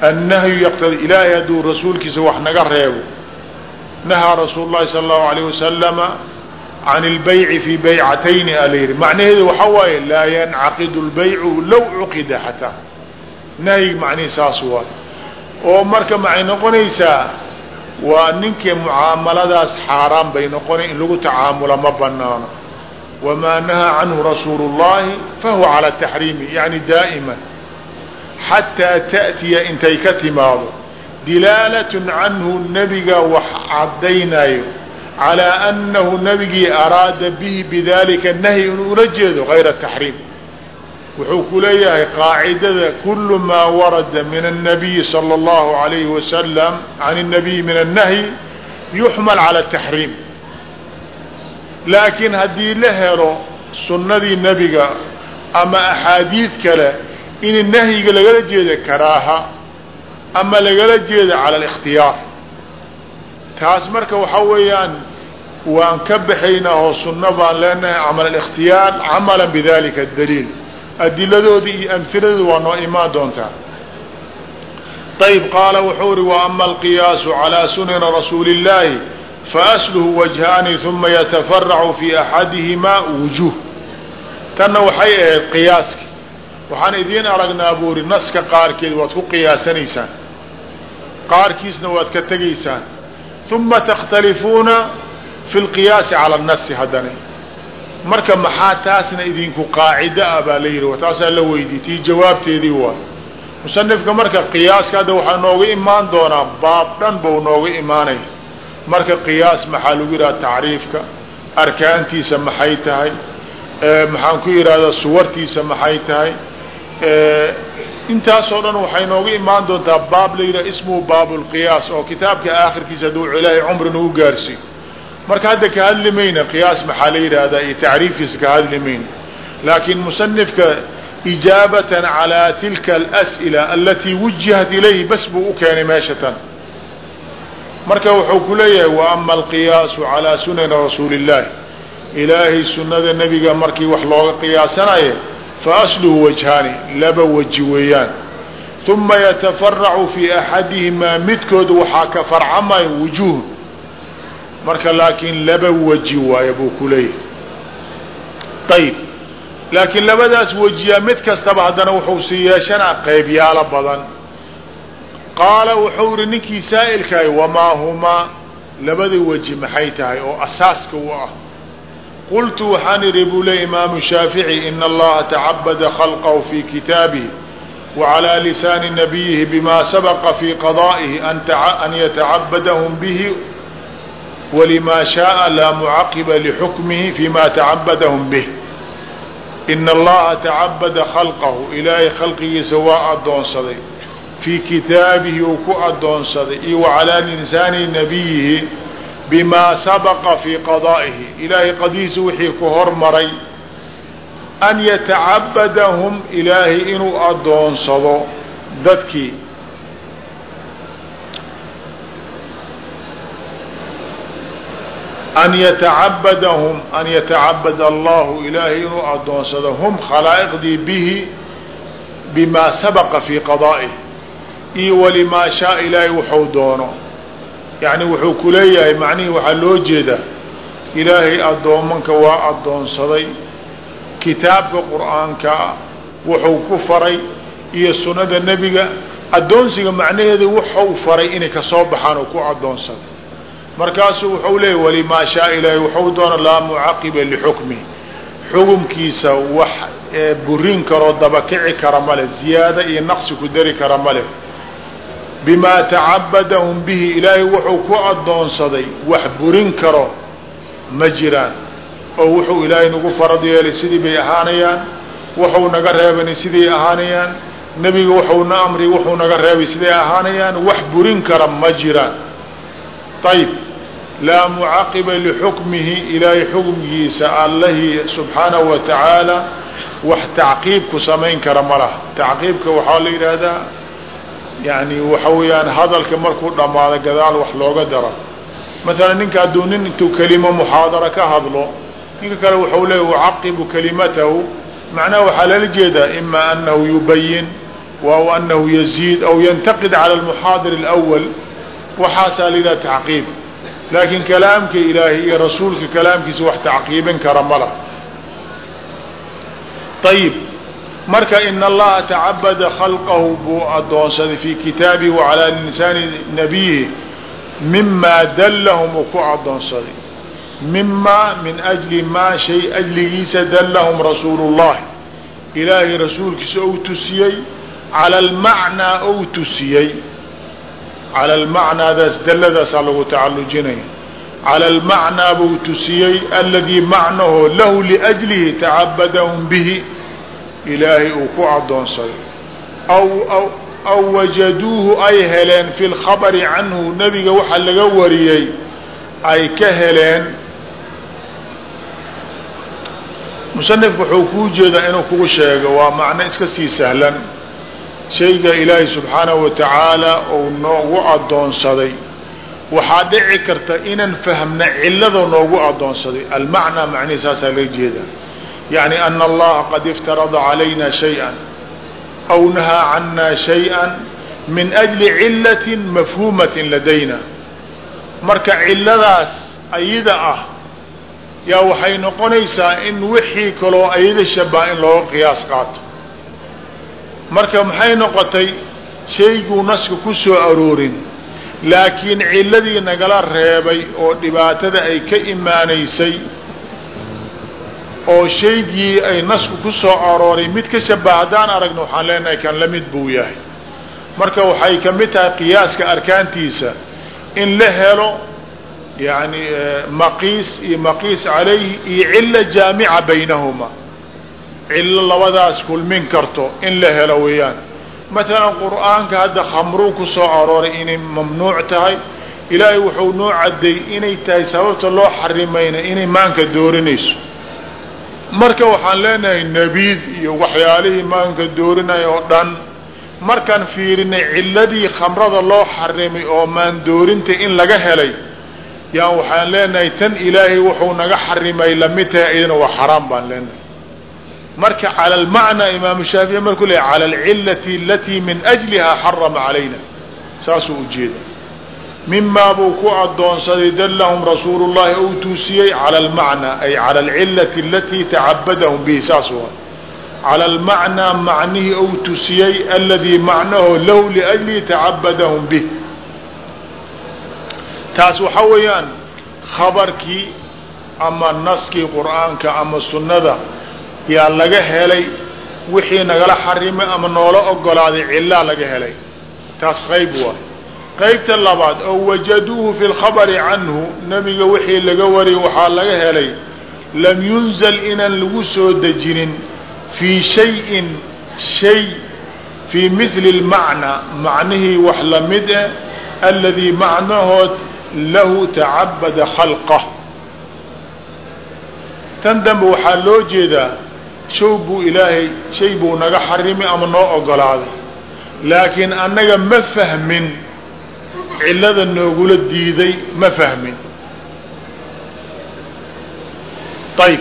annahyu yaqtadi ilaahay hadduu rasuulkiisa wax naga reebo. Nahaa rasuul llahi sala allahu alayh wasalama can اlbayci fi baycatayni ala yihi macnaheedu waxa waaye laa yancaqidu اlbaycu low cuqida xataa. Nahyi macnihi saas waay. Oo marka maxay noqonaysaa waa ninkii mucaamaladaas xaaraan bay noqonay in lagu tacaamula ma banaano wamaa nahaa canhu rasuulu اllahi fahuwa calى taxriimi yani daa'iman xataa taأtiya intay ka timaado dilaalat canhu nebiga wax caddaynayo calىa anahu nabigii araada bihi bidalika nahyi inuu ula jeedo gayra taxriim wuxuu ku leeyahay qaacidada kulu maa warada min الnabiyi salى اllahu عalayhi wasalam can الnabiy min الnahyi yuxmal calى الtaxriim laakiin haddii la helo sunnadii nebiga ama axaadiid kale in nahyiga lagala jeeda karaaha ama lagala jeedo cala alikhtiyaar. Taas marka waxaa weeyaan waan ka baxaynaa oo sunno baan leenahay camal alikhtiyaar camalan bidalika adaliil adiladooda iyo amhiladooda waa noo imaan doontaa. Ayb qaala wuxuu ihi wa ama alqiyaasu calaa sunani rasuuli illaahi faasluhu wajhaani ثuma yatafaracu fi axadihimaa wujuh tanna waxay ahayd qiyaaski waxaan idiin aragnaa buuri naska qaarkeed waad ku qiyaasanaysaan qaarkiisna waad ka tegaysaan uma takhtalifuuna fi lqiyaasi cala nasi haddana marka maxaa taasna idinku qaacida ah baa la yidhi taasaa la weydiy tii jawaabteedii waay musanifka marka qiyaaska hadda waxaa nooga imaan doonaa baab dhan bau nooga imaanaya marka qiyaas maxaa lagu yidhaha tacriifka arkaantiisa maxay tahay maxaan ku yidhahdaa suwartiisa maxay tahay intaasoo dhan waxay nooga imaan doontaa baab la yidhaha ismuhu baab lqiyaas oo kitaabka aakhirkiisa hadduu ilaahay cumri nagu gaarsiiyo marka hadda ka hadli mayna qiyaas maxaa la yidhaahdaa iyo tacriifkiisa ka hadli mayna. Laakiin musanifka ijaabatan calaa tilka alas'ila alatii wujihat ilayhi bas buu u keenay meesha tan marka wuxuu ku leeyahay wa ama alqiyaasu calaa sunani rasuuli illahi ilaahay sunnada nebiga markii wax looga qiyaasanayo fa asluhu wajhaani laba weji weeyaan. Uma yatafaracu fii axadihimaa midkood waxaa ka farcamaya wujuuh marka laakiin laba weji waayo buu ku leeyahay. Ayib laakiin labadaas wejiyaa mid kastaba haddana wuxuu sii yeeshanaa qaybyaalo badan qaala wuxuu ihi ninkii saa'ilkahay wamaa humaa labada weji maxay tahay oo asaaska u ah. Qultu waxaan idhi buu le imaamu shaafici ina allaha tacabada khalqahu fii kitaabihi wacalaa lisaani nabiyihi bima sabaqa fii qadaa'ihi an yatacabadahum bihi wlma shaءa laa mucaqiba lxukmihi fima tacabadahum bih. Ina allaha tacabada khalqahu ilaahay khalqigiisa waa adoonsaday fii kitaabihi uu ku adoonsaday iyo wacalaa lisaani nabiyihi bimaa sabaqa fii qadaa'ihi. Ilaahay qadihiisa wixii ku hormaray an yatacabadahum ilaahay inuu adoonsado dadkii an yatacabadahum an yatacabad allahu ilaahay inuu adoonsado hum khalaa'iqdii bihi bimaa sabaqa fii qadaa'ihi iyo walimaa shaa ilaahay wuxuu doono. Yani wuxuu ku leeyahay macnihii waxaa loo jeedaa ilaahay addoomanka waa addoonsaday kitaabka qur'aanka wuxuu ku faray iyo sunnada nebiga. Addoonsiga macnaheedu wuxuu faray inay ka soo baxaan oo ku addoonsaday markaasuu wuxuu leeyahy walimaa shaa ilaahay wuxuu doona laa mucaqiba lixukmi. Xukumkiisa wax burin karoo dabakici kara male ziyaado iyo naqsi ku dari kara male bimaa tacabadahum bihi ilaahay wuxuu ku addoonsaday wax burin karo ma jiraan. Oo wuxuu ilaahay nagu farad yeelay sidii bay ahaanayaan. Wuxuu naga reebani siday ahaanayaan. Nebiga wuxuuna amri wuxuu naga reebay siday ahaanayaan. Wax burin kara ma jiraan. Ayb laa mucaqiba lixukmihi ilaahay xukmkiisa allihii subxaanahu wa tacaala wax tacqiibku samayn kara ma laha. Tacqiibka waxaa la yidhaahdaa yani waxa weeyaan hadalka markuu dhammaado gadaal wax looga daro. Maalan ninka hadduu nin intuu kelimo muxaadara ka hadlo ninka kale waxau leeya ucaqibu kalimatahu. Macnaha waxaa lala jeedaa ima anahu yubayin waw anahu yaziid aw yantaqid cala almuxaadir alawal waxaasaa la yidhaha tacqiib. Laakiin kalaamka ilaahay iyo rasuulka kalaamkiisa wax tacqiibin kara ma lah ayib marka in allaha tacabada khalqahu buu adoonsaday fii kitaabihi wacalaa lisaani nabiyihi mimaa dallahum uu ku adoonsaday. Mimaa min ajli maa shay ajligiisa dallahum rasuulu llahi ilaahay rasuulkiisa ou tusiyey cala almacnaa ou tusiyey. Cala almacnaadaas dalladaasaa lagu tacallujinaya cala almacnaa buu tusiyey aladii macnaho lahu liajlihi tacabadahum bihi ilaahay uu ku adoonsaday. Aw wajaduuhu ay heleen fi lkhabari canhu nebiga waxa laga wariyey ay ka heleen. Musanifku wuxuu kuu jeedaa inuu kugu sheego waa macno iska sii sahlan. Shayga ilaahay subxaanahu wa uu noogu addoonsaday waxaa dhici karta inaan fahmna cilada noogu addoonsaday almacnaa macnihi saasaa laga jeedaa yacni ana allaha qad iftarada calayna shay-an aw nahaa cana shay-an min ajli cilatin mafhuumatin ladayna marka ciladaas ayada ah yaa waxay noqonaysaa in wixii kaloo ayada shabaa in looga qiyaas qaato marka maxay noqotay shayguu naska ku soo aroorin laakiin ciladii nagala reebay oo dhibaatada ay ka imaanaysay oo shaygii ay nasku ku soo arooray mid ka shabaha haddaan aragno waxaan leenahay kan la mid buu yahay. Marka waxay ka mid tahay qiyaaska arkaantiisa in la helo yani maqiis iyo maqiis calayhi iyo cilo jaamica baynahuma. Cilo labadaas kulmin karto in la helo weeyaan. Maalan qur'aanka hadda khamruu ku soo arooray inay mamnuuc tahay. Ilaahay wuxuu noo cadday inay tahay sababta loo xarimayna inay maanka doorinayso marka waxaan leenahay nebiid iyo waxyaalihii maanka doorinaya oo dhan. Markaan fiirinay ciladii khamrada loo xarimay oo maan doorinta in laga helay yaan waxaan leenahay tan ilaahay wuxuu naga xarimay la mid tahay iyadana waa xaraam baan leenahay. Marka cala almacnaa imaamu shaafici markuu leeyahy cala alcilati alatii min ajlihaa xarama calayna. Saasuu ujeeda mimaa buu ku adoonsaday dallahum rasuulu llahi ou tuusiyey cala almacnaa ay cala alcilati alatii tacabadahum bihi saas waa. Cala almacnaa macnihii ou tusiyey aladii macnaho lahu liajlihi tacabadahum bih. Taas waxa weeyaan khabarkii ama naskii qur'aanka ama sunnada yaa laga helay wixii nagala xarimay ama noola ogolaaday cilaa laga helay. Taas qayb waay qaybta labaad oo wajaduuhu fi lkhabari canhu nebiga wixii laga wariyay waxaa laga helay lam yunzal inaan lagu soo dejinin fii shayin shay fii mili lmacnaa macnihii wax la mid eh aladii macnahood lahu tacabada khalqah tan dambe waxaa loo jeedaa show buu ilaahay shay buu naga xarimay ama noo ogolaaday laakiin annaga ma fahmin cilada noogula diiday ma fahmin. Ayib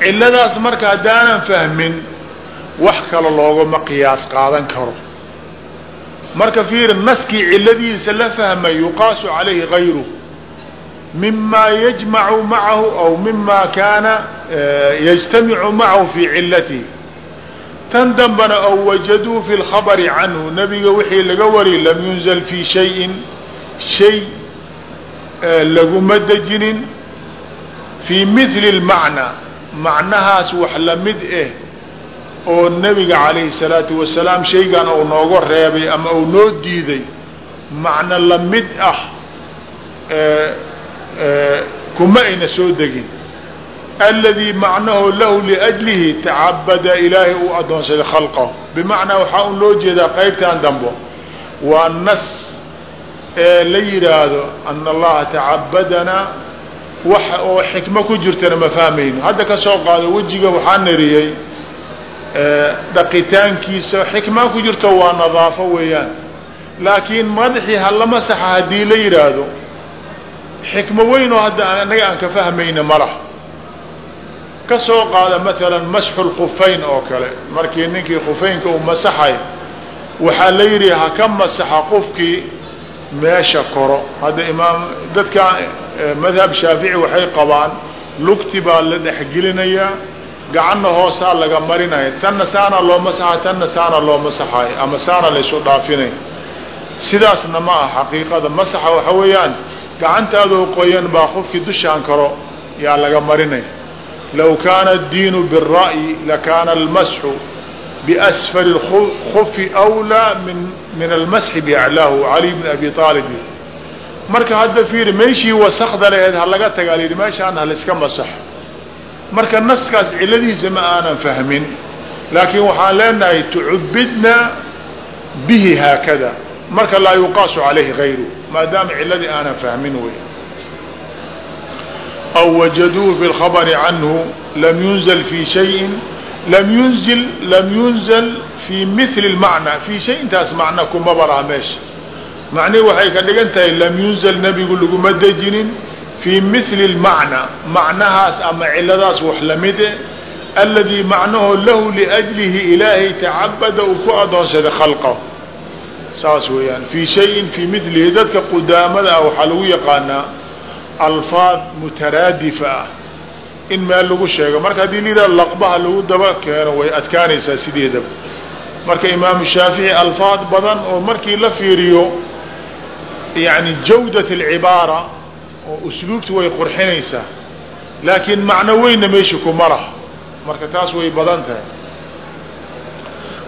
ciladaas marka haddaanan fahmin wax kale loogama qiyaas qaadan karo. Marka fiir naskii ciladiisa la fahmay yuqaasu calayhi gayru mima yajmacu macahu aw mima kaana yajtamicu macahu fi cilatihi tan dambana aw wajaduu fi lkhabari canhu nabiga wixii laga wari lam yunzal fi shayin shay laguma dejinin fii mili lmacnaa macnahaas wax la mid eh oo nebiga calayhi salaatu wasalaam shaygan uu nooga reebay ama uu noo diiday macno la mid ah kuma ayna soo degin aladii macnahu lahu liajlihi tacabada ilaahay uu adoonsaday khalqahu bimacnaa waxaa un loo jeedaa qaybtan dambo waa nas ee la yidhaahdo ana allaha tacabadanaa wax oo xikmo ku jirtana ma fahmayno hadda ka soo qaado wejiga waxaa nariyey dhaqitaankiisa xikmaa ku jirto waa nadaafo weeyaan laakiin madaxii hala masaxa haddii la yidhaahdo xikmo weyn oo hadda annaga aan ka fahmayna malaha ka soo qaada maalan masxu lkufayn oo kale. Markii ninkii kufaynka uu masaxay waxaa la yidhi ha ka masaxa qofkii meesha koro. Hadda imaam dadka madhab shaafici waxay qabaan lugti baa la dhexgelinayaa gacanna hoosaa laga marinaya tanna saana loo masaxa tanna saana loo masaxayo ama saana laysu dhaafinay sidaasna ma ah xaqiiqada. Masaxa waxa weeyaan gacantaadoo qoyan baa qofkii dushaan karo yaa laga marinay low kaana addiinu biالra'yi lakaana almasxu biasfali اlkufi أwlaa min min almasxi biaclaahu cali bn abi aalib marka hadda fiiri meeshii wasakda laheed ha laga tagaa la yidhi meeshaan ha layska masaxo marka naskaas ciladiisa ma aanan fahmin laakiin waxaan leenahay tucubidna bihi haakada marka laa yuqaasu calayhi gayru maadaama ciladii aanan fahmin wey aw wajaduuhu fi lkhabari canhu lam yunzal fi shayin lam yunzil lam yunzal fi mili lmacna fii shay intaas macna kuma baraha meesha macnihi waxay ka dhigan tahay lam yunzal nebigu laguma dejinin fii mili lmacna macnahaas ama ciladaas wax lamide aladii macnahu lahu liajlihi ilaahay tacabada uu ku adoonsaday khalqahu saas weeyaan fii shayin fii milihi dadka qudaamada ah waxaa lagu yaqaanaa alfaad mutaraadifa ah in meel lagu sheego. Marka haddii la yidhaha laqbaha lagu daba keeno way adkaanaysaa sideedaba. Marka imaamu shaafici alfaad badan oo markii la fiiriyo yani jawdat alcibaara oo usluubtu way qurxinaysaa. Laakiin macno weynna meesha kuma laha marka taas way badan tahay.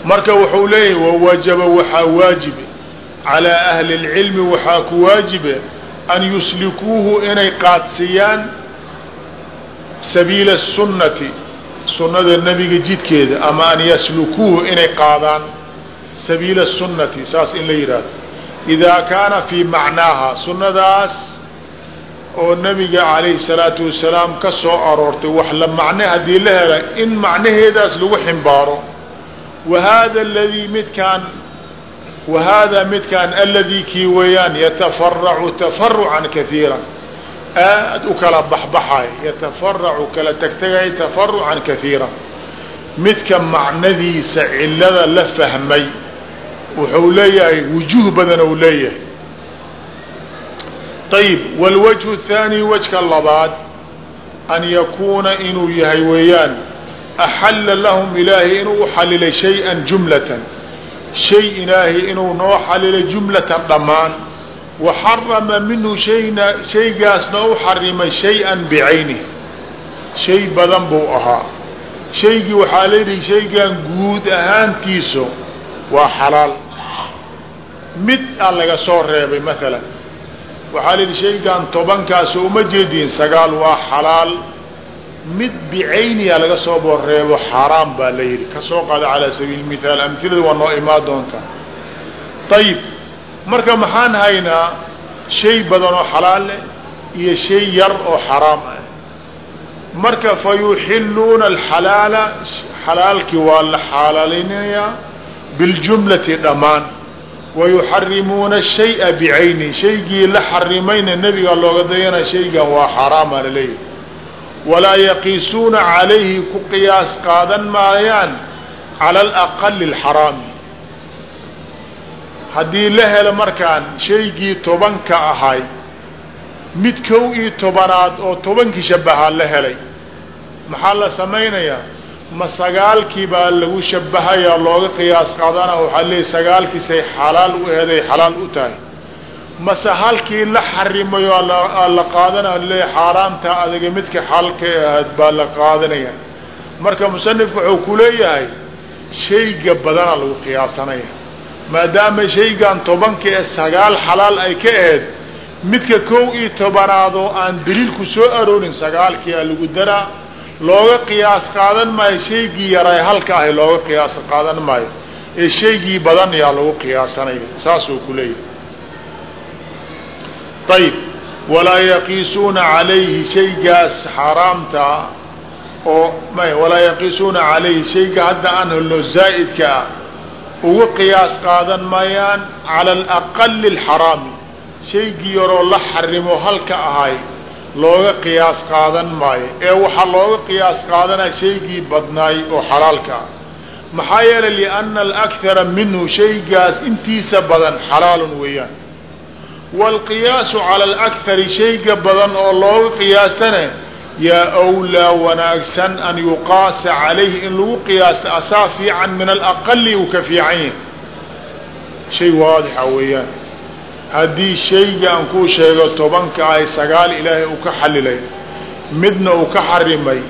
Marka wuxuu leeyahay wawajaba waxaa waajibe. Calaa ahli اlcilmi waxaa ku waajibe an yuslikuuhu inay qaadsiiyaan sabiila الsunnati sunnada nebiga jidkeeda ama an yaslukuuhu inay qaadaan sabiila الsunnati saas in la yidhaahdo idaa kaana fii macnaaha sunnadaas oo nebiga calayhi الsalaatu wasalaam ka soo aroortay wax la macne haddii la hela in macnaheedaas lagu ximbaaro wahada aladii midkaan wahada midkaan aladii kii weeyaan yatafaracu tafarucan kaiira aad u kala baxbaxay yatafaracu kala tegtegay tafarucan kaiira midka macnadiisa cilada la fahmay wuxuu leeyahay wujuh badan ou leeyahay ayib wاlwجه الثaanي wجka labaad an yakuuna inuu yahay weeyaan axalla lahum ilaahay inuu u xalilay shay-an jumlatan shay ilaahay inuu noo xalilay jumlatan dhammaan wa xarama minhu shayna shaygaasna u xarimay shay-an bicaynih shay badan buu ahaa. Shaygii waxaa leedahay shaygan guud ahaantiisu waa xalaal. Mid aan laga soo reebay maalan waxaa la yidhi shaygan tobankaas uma jeediin sagaal waa xalaal mid bicayniya laga soo boreebo xaaraam baa la yidhi. Ka soo qaada calaa sabiili mithaal amhilada waa noo imaan doontaa ayib marka maxaan haynaa shay badan oo xalaal leh iyo shay yar oo xaraam ah. Marka fa yuxiluuna alxalaala xalaalkii waa la xalaalinayaa biljumlati dhammaan. Wayuxarimuuna shaya bicayni shaygii la xarimayna nebiga looga dayana shaygan waa xaraama laleeyahy walaa yaqiisuuna calayhi ku qiyaas qaadan maayaan cala alaqali alxaraami haddii la helo markaan shaygii tobanka ahay mid kow iyo tobanaad oo tobankii shabahaa la helay maxaa la samaynayaa? Ma sagaalkii baa lagu shabahayaa looga qiyaas qaadana waxaa leeyahy sagaalkiisay xalaal u heday xalaal u tahay mase halkii la xarimayo la qaadana leeyahy xaaraamtaa adiga midka xalka ahayd baa la qaadanaya. Marka musanifku wuxuu ku leeyahay shayga badana lagu qiyaasanaya. Maadaama shaygan tobanka ee sagaal xalaal ay ka ahayd midka kow iyo tobanaad oo aan daliilku soo aroorin sagaalkii a lagu daraa looga qiyaas qaadan maayo shaygii yaray halka ahi looga qiyaas qaadan maayo ee shaygii badan yaa lagu qiyaasanaya saasuu ku leeyahay ayib walaa yaqiisuuna calayhi shaygaas xaaraamtaa oo walaa yaqiisuuna calayhi shayga hadda aan helno zaa'idka ah ugu qiyaas qaadan maayaan cala alaqali alxaraami. Shaygii yaroo la xarimo halka ahay looga qiyaas qaadan maayo. Ee waxaa looga qiyaas qaadanaya shaygii badnaay oo xalaalka. Ah maxaa yeelay lianna alakthara minhu shaygaas intiisa badan xalaalun weeyaan waalqiyaasu cala alakthari shayga badan oo looga qiyaastana yaa awlaa wanaagsan an yuqaasa calayhi in lagu qiyaasta asaa fiican min alaqali uu ka fiican yahay shay waadixa weeyaan haddii shayga aan kuu sheego tobanka ahy sagaal ilaahay uu ka xalilay midna uu ka xarimay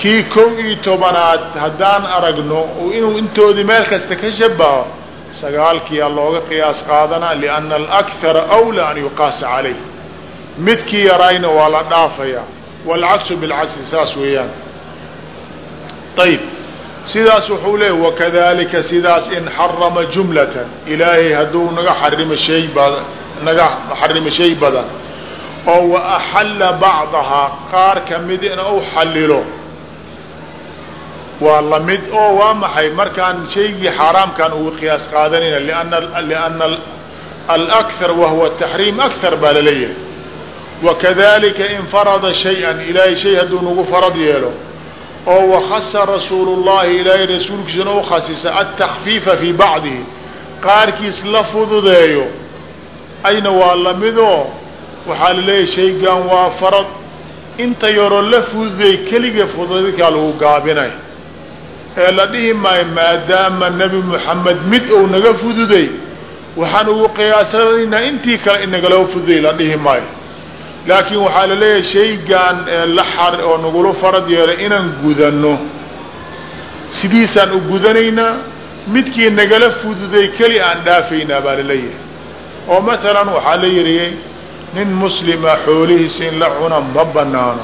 kii kow iyo tobanaad haddaan aragno inuu intoodii meel kasta ka shabaho sagaalkiyaa looga qiyaas qaadanaa lianna alakthara awlaa an yuqaasa calayh midkii yarayna waa la dhaafayaa waalcaksu bilcagsi saas weeyaan. Ayib sidaas wuxuu leeyay wakadalika sidaas in xarama jumlatan. Ilaahay hadduu naga xarimo shay badan naga xarimo shay badan oo wa axalla bacdahaa qaar ka mid in u xallilo waa la mid oo waa maxay? Markaan shaygii xaaraamkaan ugu qiyaas qaadanayna liana alakthar wahuwa taxriim akthar baa la leeyahay wakadalika in farada shay-an ilaahay shay hadduu nagu farad yeelo oo wakhasa rasuulu llahi ilaahay rasuulkiisana u khasisa altakfiifa fii bacdihi. Qaarkiis la fududeeyo ayna waa lamidoo waxaa la leeyahay shaygan waa farad. Inta yaroo la fududeey keliga fududkaa lagu gaabinay ee la dhihi maayo maadaama nebi moxamed mid ou naga fududay waxaan ugu qiyaasanaynaa intii kale inagala fududay la dhihi maayo. Laakiin waxaa la leeyahay shaygan la xar oo nagula farad yeelay inaan gudanno. Sidiisaan u gudanaynaa midkii nagala fududay keli aan dhaafaynaa baa la leeyahay oo maalan waxaa la yidhi nin muslima xoolihiisa in la cuna ma banaano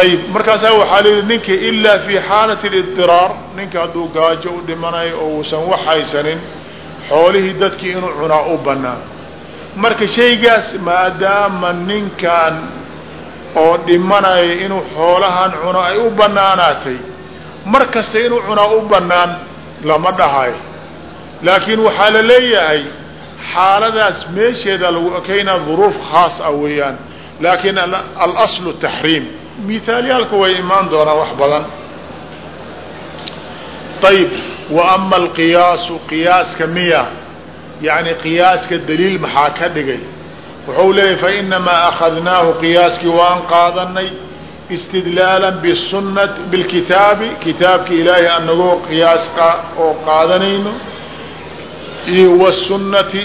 ayib markaasaa waxaa la yidhi ninka ilaa fi xaalati lidiraar ninka hadduu gaajo u dhimanayo oo uusan wax haysanin xoolihii dadkii inuu cunaa u banaan marka shaygaas maadaama ninkan oo dhimanaya inuu xoolahan cuno ay u banaanaatay mar kasta inuu cunaa u banaan lama dhahayo laakiin waxaa la leeyahay xaaladaas meesheeda lagu ekeynaa duruuf khaas ah weeyaan. Laakiin alaslu taxriim mithaalyaalka way imaan doonaan wax badan. Ayib wa ama alqiyaasu qiyaaska miya yani qiyaaska daliil maxaa ka dhigay? Wuxuu leeyahy fainamaa akadnaahu qiyaaskii waan qaadanay istidlaala bisunna bilkitaabi kitaabka ilaahay anagoo qiyaas oo qaadanayno iyo wsunnati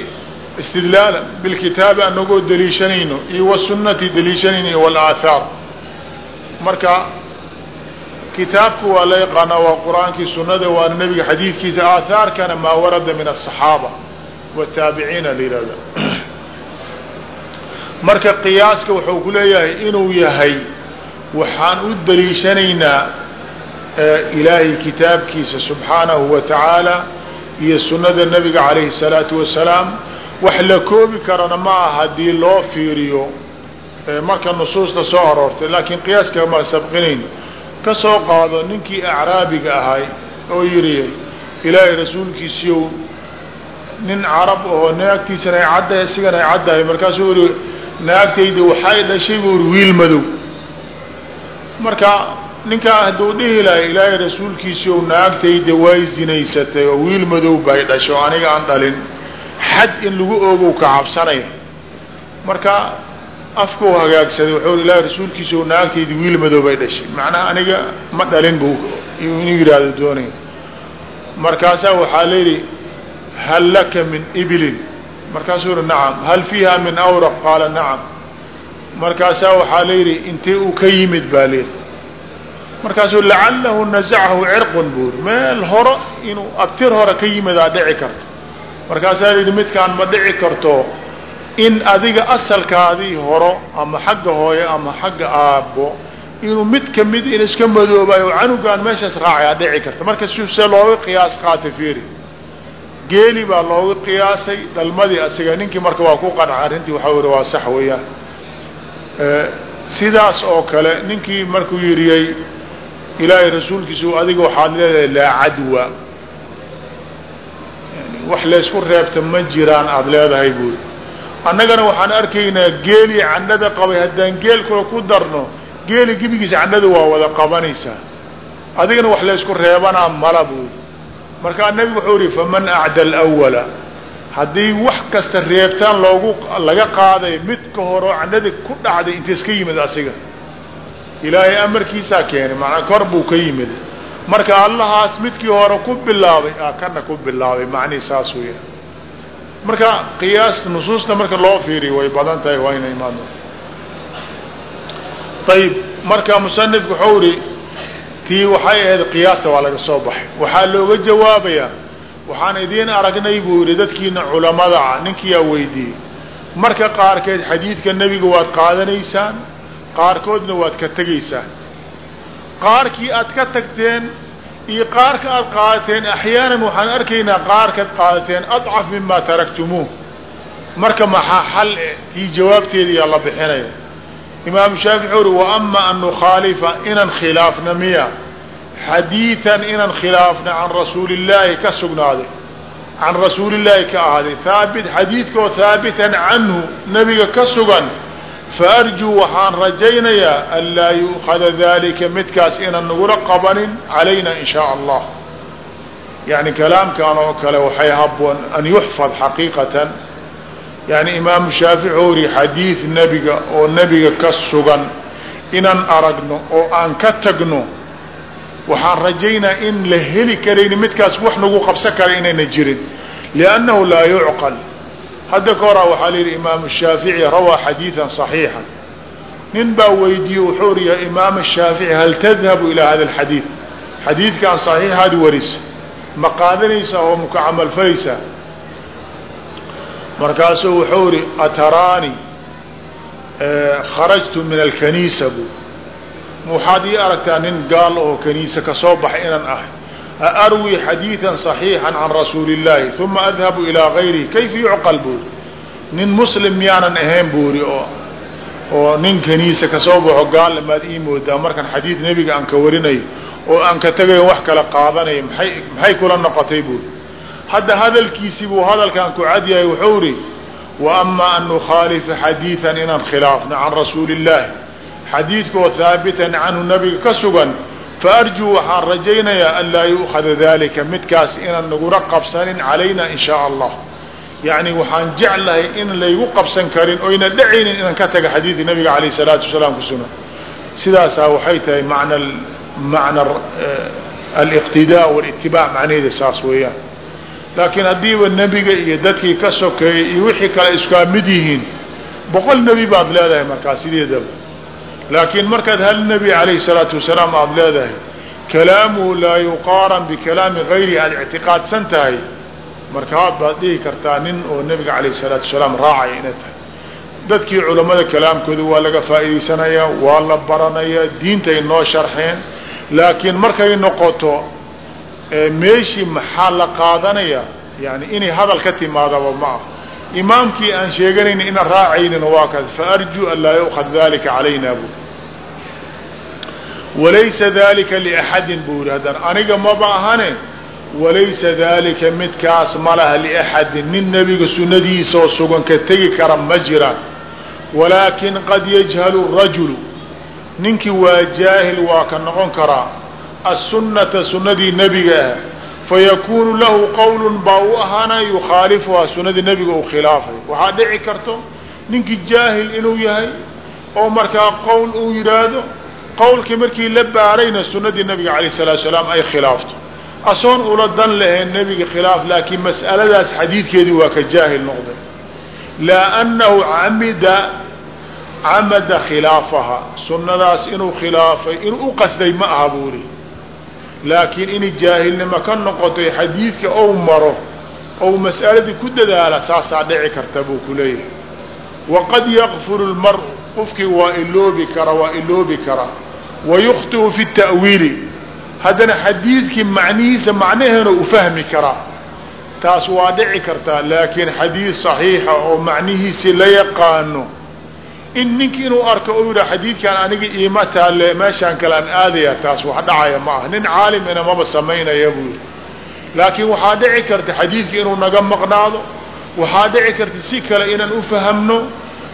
istidlaala bilkitaabi anagoo daliishanayno iyo wsunnati daliishanayno iyo walaathaar marka kitaabku waa la yaqaanaa waa qur-aankii sunada waana nebiga xadiidkiisa aathaarkana maa warada min aلصaxaaba wataabiciina la yihahda marka qiyaaska wuxuu ku leeyahay inuu yahay waxaan u daliishanaynaa ilaahay kitaabkiisa subxaanahu wa tacaala iyo sunada nebiga calayhi الsalaatu wasalaam wax la koobi karana ma aha haddii loo fiiriyo marka nusuusta soo aroortay laakiin qiyaaska ma sabqinayn. Ka soo qaado ninkii acraabiga ahay oo yidhi ilaahay rasuulkiisiiyow nin carab oo naagtiisana ay caddahay isigana ay caddahay markaasuu uri naagtayda waxay dhashay buu uri wiil madow. Marka ninkaa hadduu dhihi lahay ilaahay rasuulkiisiiyow naagtayda way zinaysatay oo wiil madow bay dhasho aniga aan dhalin. Xad in lagu oogow ka cabsanaya. Marka afkuu hagaagsaday wuxuu ilaahay rasuulkiisa naagtaydi wiil madoobay dhashay. Macnaha aniga ma dhalin buu inuu yidhaahdo doonaya markaasaa waxaa layidhi hal laka min ibilin. Markaasuu yihi nacam. Hal fiiha min awraq? Qaala nacam. Markaasaa waxaa layidhi intee uu ka yimid baa layidhi markaasuu lacalahu nazacahu cirqun buuri meel horo inuu abtir hore ka yimidaa dhici karto. Markaasaa layidhi midkaan ma dhici karto in adiga asalkaadii horo ama xagga hooye ama xagga aabbo inuu mid ka mid in iska madoobayo canugaan meeshaas raacayaa dhici karta. Marka se looga qiyaas qaatay fiiri. Geeli baa looga qiyaasay dhalmadii asiga ninkii marka waa ku qanca arrintii waxaa yihi waa sax weeyaan. Sidaas oo kale ninkii markuu yiriyey ilaahay rasuulkiisu adiga waxaad leedahay laa cadwa. Wax laysku reebta ma jiraan aada leedahay buuri annagana waxaan arkaynaa geelii candhada qabay. Haddaan geel kula ku darno geeli gebigiisa candhada waa wada qabanaysaa. Adigana wax laysku reebanaa mala buuri markaa nebigu wuxuu yihi faman acda alawala haddii wax kasta reebtaan loogu laga qaaday mid ka horoo candhada ku dhacday inta iska yimid asiga. Ilaahay amarkiisaa keenay macnaa kor buu ka yimid. Marka allahaas midkii hore ku bilaabay a kana ku bilaabay macnihi saas weya marka qiyaasta nusuusta marka loo fiiriyo way badan tahay waa ina imaan ayib marka musanifku wuxuu ihi tii waxay ahayd qiyaasta waa laga soo baxay. Waxaa looga jawaabayaa waxaan idiin aragnay buu yihi dadkiina culamada ah ninkiyaa weydiiyey. Marka qaarkeed xadiidka nebiga waad qaadanaysaan qaarkoodna waad ka tegaysaan. Qaarkii aad ka tagteen iyo qaarka aad qaadateen axyaanan waxaan arkaynaa qaarkaad qaadateen adcaf mima taraktumuuh marka maxaa xal eh? Tii jawaabteeda yaa la bixinaya imaamu shaafici uri wa ama an nukhaalifa inan khilaafna miya. Xadiidan inan khilaafna can rasuuli illaahi ka sugnaaday. Can rasuuli illaahi ka ahaaday. Haabit xadiidkaoo haabitan canhu nebiga ka sugan faarjuu waxaan rajaynayaa an laa yu'khada dalika midkaas inaan nagula qabanin calayna in shaa allah yani kalaamkan oo kale waxay haboon an yuxfad xaqiiqatan yani imaamu shaafici oo ri xadiid nebiga oo nebiga ka sugan inaan aragno oo aan ka tagno waxaan rajaynaa in la heli karayni midkaas wax nagu qabsan kara inayna jirin liannahu laa yucqal hadda ka horaa waxaa layidhi imaamu shaafici rawaa xadiidan صaxiixa nin baa weydiiyey wuxuu ri ya imaam shaafici hal tadhabu ilaa hada alxadiid? Xadiidkan صaxiixaad warisa ma qaadanaysaa oo muka camalfalaysaa markaasuu wuxuu ihi ataraani kharajtu min alkaniisa bu. Waxaad ii aragtaa nin gaal oo kaniisa ka soo baxay inaan ahay arwi xadiiثa صaxiixa can rasuuli الlahi uma adhabu ilىa gayrihi kayfa yucqal buuri nin muslim miyaanan ahayn buuri oo oo nin kaniisa kasoo baxo gaalla maad ii moodaa markan xadiid nebiga aan ka warinayo oo aan ka tegayo wax kala qaadanayo maay maxay kula noqotay buuri hadda hadalkiisii buu hadalkan ku cadyahay wuxuu ri wa ama an nukhaalifa xadiiثa inaan khilaafno can rasuuli الlahi xadiidka oo haabitan canhu nabiga ka sugan faarjuu waxaan rajaynayaa an laa yu'khada dalika midkaas inaan nagula qabsanin calayna in shaa allah. Yacni waxaan jeclahay in laygu qabsan karin oyna dhacaynin inaan ka taga xadiidka nabiga alayh salaatu wasalaam ku sugan. Sidaasaa waxay tahay mana macna aliqtidaa walitibaac macnaheeda saas weeyaan. Laakiin haddiiba nebiga iyo dadkii ka sokeeyey iyo wixii kale iskaa mid yihiin boqol nebi baad leedahay markaa sideedaba laakiin markaad hal nebi alayh salaatu wasalaam aad leedahay kalaamuhu laa yuqaaran bikalaami gayri aad ictiqaadsan tahay markaa baad dhihi kartaa nin oo nebiga alayh salaatu wasalaam raacaya ina tahay. Dadkii culammada kalaamkooda waa laga faa'idaysanayaa waa la baranayaa diintay noo sharxeen laakiin markay noqoto meeshii maxaa la qaadanayaa yani inay hadal ka timaadaba ma ah imaamkii aan sheeganayna inaan raacaynin waa kaas faarjuu an laa yuqad dalika calayna bu walaysa dalika liaxadin buu yihi haddana aniga maba ahane walaysa dalika midkaas ma laha liaxadin nin nebiga sunadiisa oo sugan ka tegi kara ma jiraan walaakin qad yajhalu rajulu ninkii waa jaahil waa ka noqon karaa aلsunata sunadii nebiga ah. Fayakuunu lahu qowlun baa u ahaana yukhaalifuhaa sunadii nebiga uu khilaafay. Waxaa dhici karto ninkii jaahil inuu yahay oo markaa qowl uu yidhaahdo qowlkii markii la baarayna sunadii nabiga alayh salaatu salaam ay khilaafto. Asoon ula dan lahayn nebiga khilaaf laakiin mas'aladaas xadiidkeedii waa ka jaahil noqday. Laa anahu camida camada khilaafaha. Sunnadaas inuu khilaafay inuu u qasday ma aha buuri. Laakiin inay jaahilnimo ka noqotay xadiidka ou maro ou mas'aladii ku dadaala saasaa dhici karta buu ku leeyahay waqad yakfuru lmar qofkii waa iloobi kara waa iloobi kara wayukhtiu fi ta'wiili haddana xadiidkii macnihiisa macnaheena u fahmi karaa taas waa dhici kartaa laakiin xadiid saxiixa oo macnihiisii la yaqaano in ninki inuu arko u yidha xadiidkan aniga iima taalle meeshaan kale aan aadaya taas wax dhacaya ma ah nin caalimina maba samaynaya buu yidhi laakiin waxaa dhici karta xadiidki inuu naga maqnaado waxaa dhici karta si kale inaan u fahamno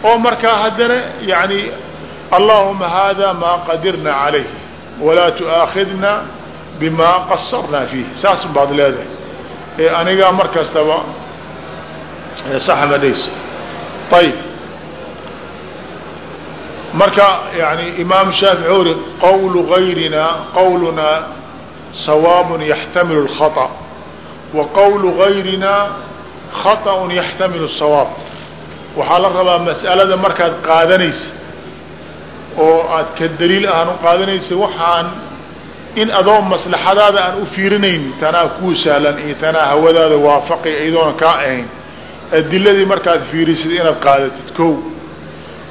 oo markaa haddana yani allahuma hada maa qadirna calayh walaa tu'aakhidna bima qasarna fiih saas baad leedahay ee anigaa mar kastaba saxmadaysa ayib marka yani imaam shaafici uri qawlu gayrina qawlunaa sawaab yaxtamilu اlkhaطأ wa qawlu gayrina khaطأ yaxtamilu sawaab. Waxaa la rabaa mas'alada markaad qaadanaysa oo aad ka daliil ahaan u qaadanaysa waxaan in adoo maslaxadaada aan u fiirinayn tanaa kuu sahlan iyo tanaa hawadaada waafaqi iyadoona kaa ahayn. Adiladii markaad fiirisid inaad qaadatid kow.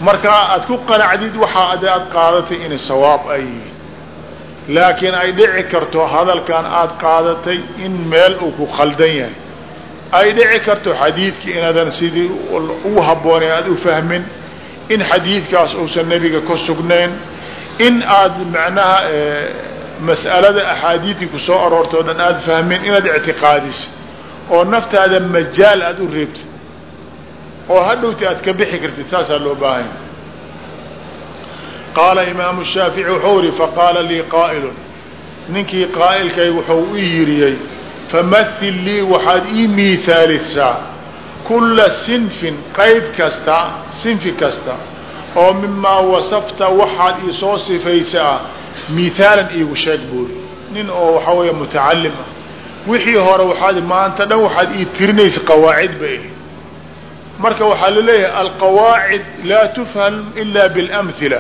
Markaa aad ku qanacdid waxaa ad aad qaadatay inay sawaab ay yihiin. Laakiin ay dhici karto hadalkan aad qaadatay in meel uu ku khaldan yahay ay dhici karto xadiidki inaadan sidii ugu habboonay aada u fahmin in xadiidkaas uusan nebiga ka sugnayn in aad macnaha eh, mas'alada axaadiidkii ku soo aroortay o dhan aada fahmin inaad ictiqaadisa oo naftaada majaal aada u reebtid oo hadhowti aad ka bixi kartid taasaa loo baahanya qaala imaamu shaafici wuxuu iri faqaala lii qaa'ilun. Ninkii qaa'ilkay wuxuu u yiriyey famahil lii waxaad ii miihaalisaa kulla sinfin qayb kasta sinfi kasta oo mimaa wasafta waxaad iisoo sifaysa ah mihaalan iigu sheeg buuri nin oo waxaa weeya mutacalim ah wixii hore waxaad maanta dhan waxaad ii tirinaysa qawaacid ba ihi marka waxaa la leeyahay alqawaacid laa tufham ila biاlamhila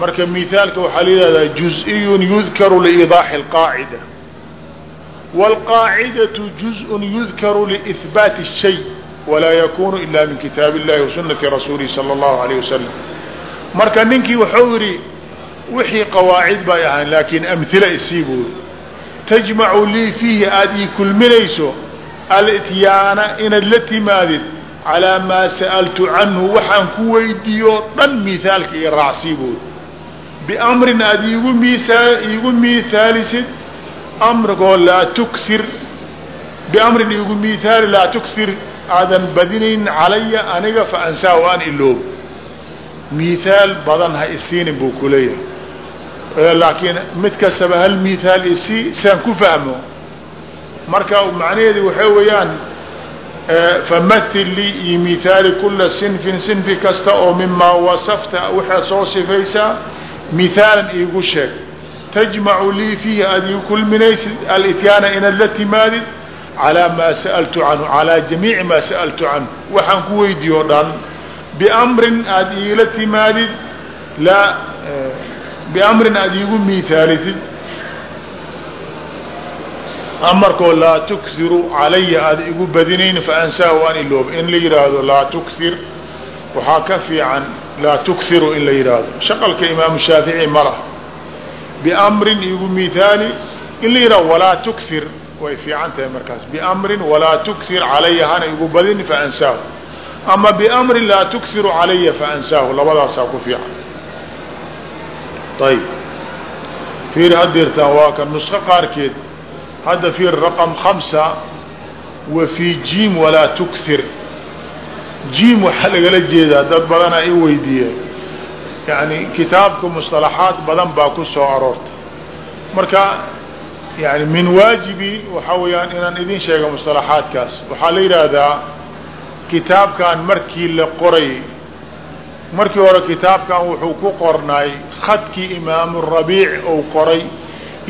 marka mihaalka waxaa la yihahdaa juz-iyun yudkaru liidaaxi اlqaacida wاlqaacidaة جuزء yudkaru لإhbaati الshay walaa yakunu ila min kitaab الlahi wasunati rasuulihi salى الlahu عalيه wasalam marka ninkii wuxuu yidhi wixii qawaacid bay ahayn laakiin amhila isii buuri tajmacu lii fiihi aada ii kulminayso alityaana inaad la timaadid calaa maa sa'altu canhu waxaan ku weydiiyo dhan miaalka iyo raacsii buuri biamrin aada iigu miaa iigu mihaalisid amrigoo laa tukir biamrin igu mihaali laa tukir aadan badinayn calaya aniga fa ansaa aan iloob mihaal badan ha isiinin buu ku leeyahay laakiin mid kastaba hal mihaal isii saan ku fahmo marka macnaheedi waxay weeyaan famathil lii iyo mihaali kula sinfin sinfi kasta oo mimaa wasafta waxaad soo sifaysaa mihaalan iigu sheeg tajmacu lii fiihi aad ii kulminaysid alityaana inaad la timaadid calaa maa sa'altu canhu calaa jamiici maa sa'altu canhu. Waxaan ku weydiiyo o dhan biamrin aad iila timaadid laa biamrin aad iigu miihaalisid amarkoo laa tukhiru calaya aada igu badinayn faansahu aan ilooba in la yidhaahdo laa tukir waxaa ka fiican laa tukhiru in la yidhaahdo. Shaqalka imaamu shaafici ma lah bmrin igu mihaali in la yidhaha walaa tukir way fiican tahay markaas bmrin walaa tukir calaya hana igu badin faansaahu ama bmrin laa tukiru calaya faansaahu labadaasaa ku fiican ayb fiir hadeertaan waa kan nusqo qaarkeed hadda fiir raqam hamsa wa fii jim walaa tukir jim waxaa lagala jeedaa dad badanaa i weydiiyeen yani kitaabka musطalaxaad badan baa ku soo aroortay. Marka yani min waajibi waxaa weeyaan inaan idin sheega musطalaxaadkaas waxaa la yidhaahdaa kitaabkan markii la qoray markii hore kitaabkan wuxuu ku qornay khadkii imaamu rabiic ou qoray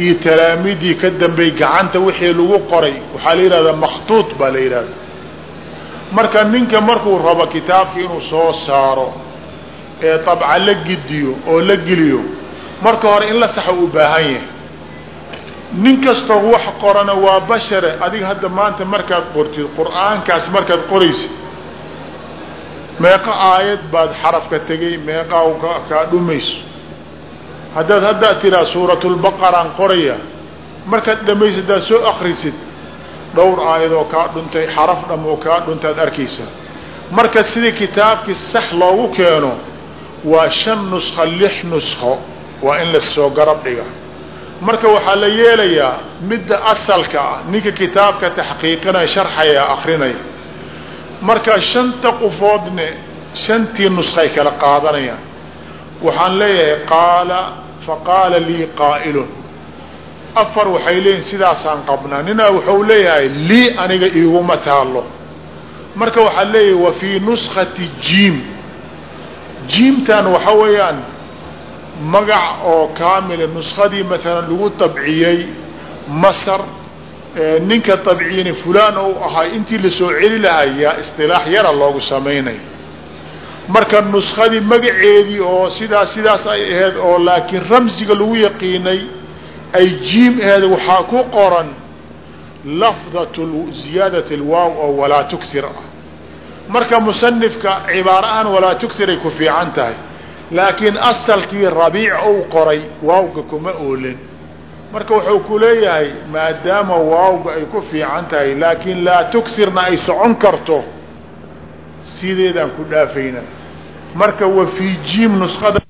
iyo talaamidii ka dambey gacanta wixii lagu qoray. Waxaa la yidhahdaa makhtuud baa la yidhahda marka ninka markuu rabo kitaabka inuu soo saaro ee dabca la gidiyo oo la geliyo marka hore in la saxo u baahan yahay. Nin kastoo wax qorana waa bashare adiga hadda maanta markaad qortid qur'aankaas markaad qoraysid meeqa aayad baad xarafka tegay meeqaa kaa dhumayso. Haddaad haddaad tiraa suuratulbaqaraan qoraya markaad dhamaysa haddaad soo akrisid dhowr aayadoo kaa dhuntay xaraf dham oo kaa dhuntaad arkaysaa. Marka sidii kitaabkii sax loogu keeno waa shan nuskho lix nuskho waa in la soo garab dhiga marka waxaa la yeelayaa midda asalka ah ninka kitaabka taxqiiqinaya sharxaya akrinaya marka shanta qofoodne shantii nuskhay kala qaadanayaan. Waxaan leeyahay qaala faqaala lii qaa'ilun. Afar waxay leeyihiin sidaasaan qabnaa. Ninaa wuxuu leeyahay lii aniga iiguma taalo marka waxaa leeyahay wa fii nuskati jiim jiimtan waxa weeyaan magac oo kaamila nuskadii maalan lagu tabciyey masar ninka tabciyini fulaan ou ahay intii la soo celi lahay yaa istilaax yara loogu samaynay. Marka nuskadii magaceedii oo sidaas sidaas ay ahayd oo laakiin ramsiga lagu yaqiinay ay jiim aheed waxaa ku qoran lafdat ziyaadat lwaaw oo walaa tukir ah marka musanifka cibaaro ahaan walaa tukiray ku fiican tahay laakiin asalkii rabiic ou qoray waawga kuma oolin. Marka wuxuu ku leeyahay maadaama waawga ay ku fiican tahay laakiin laa tukirna ay socon karto sideedaan ku dhaafayna. Marka wa fii jiim nusada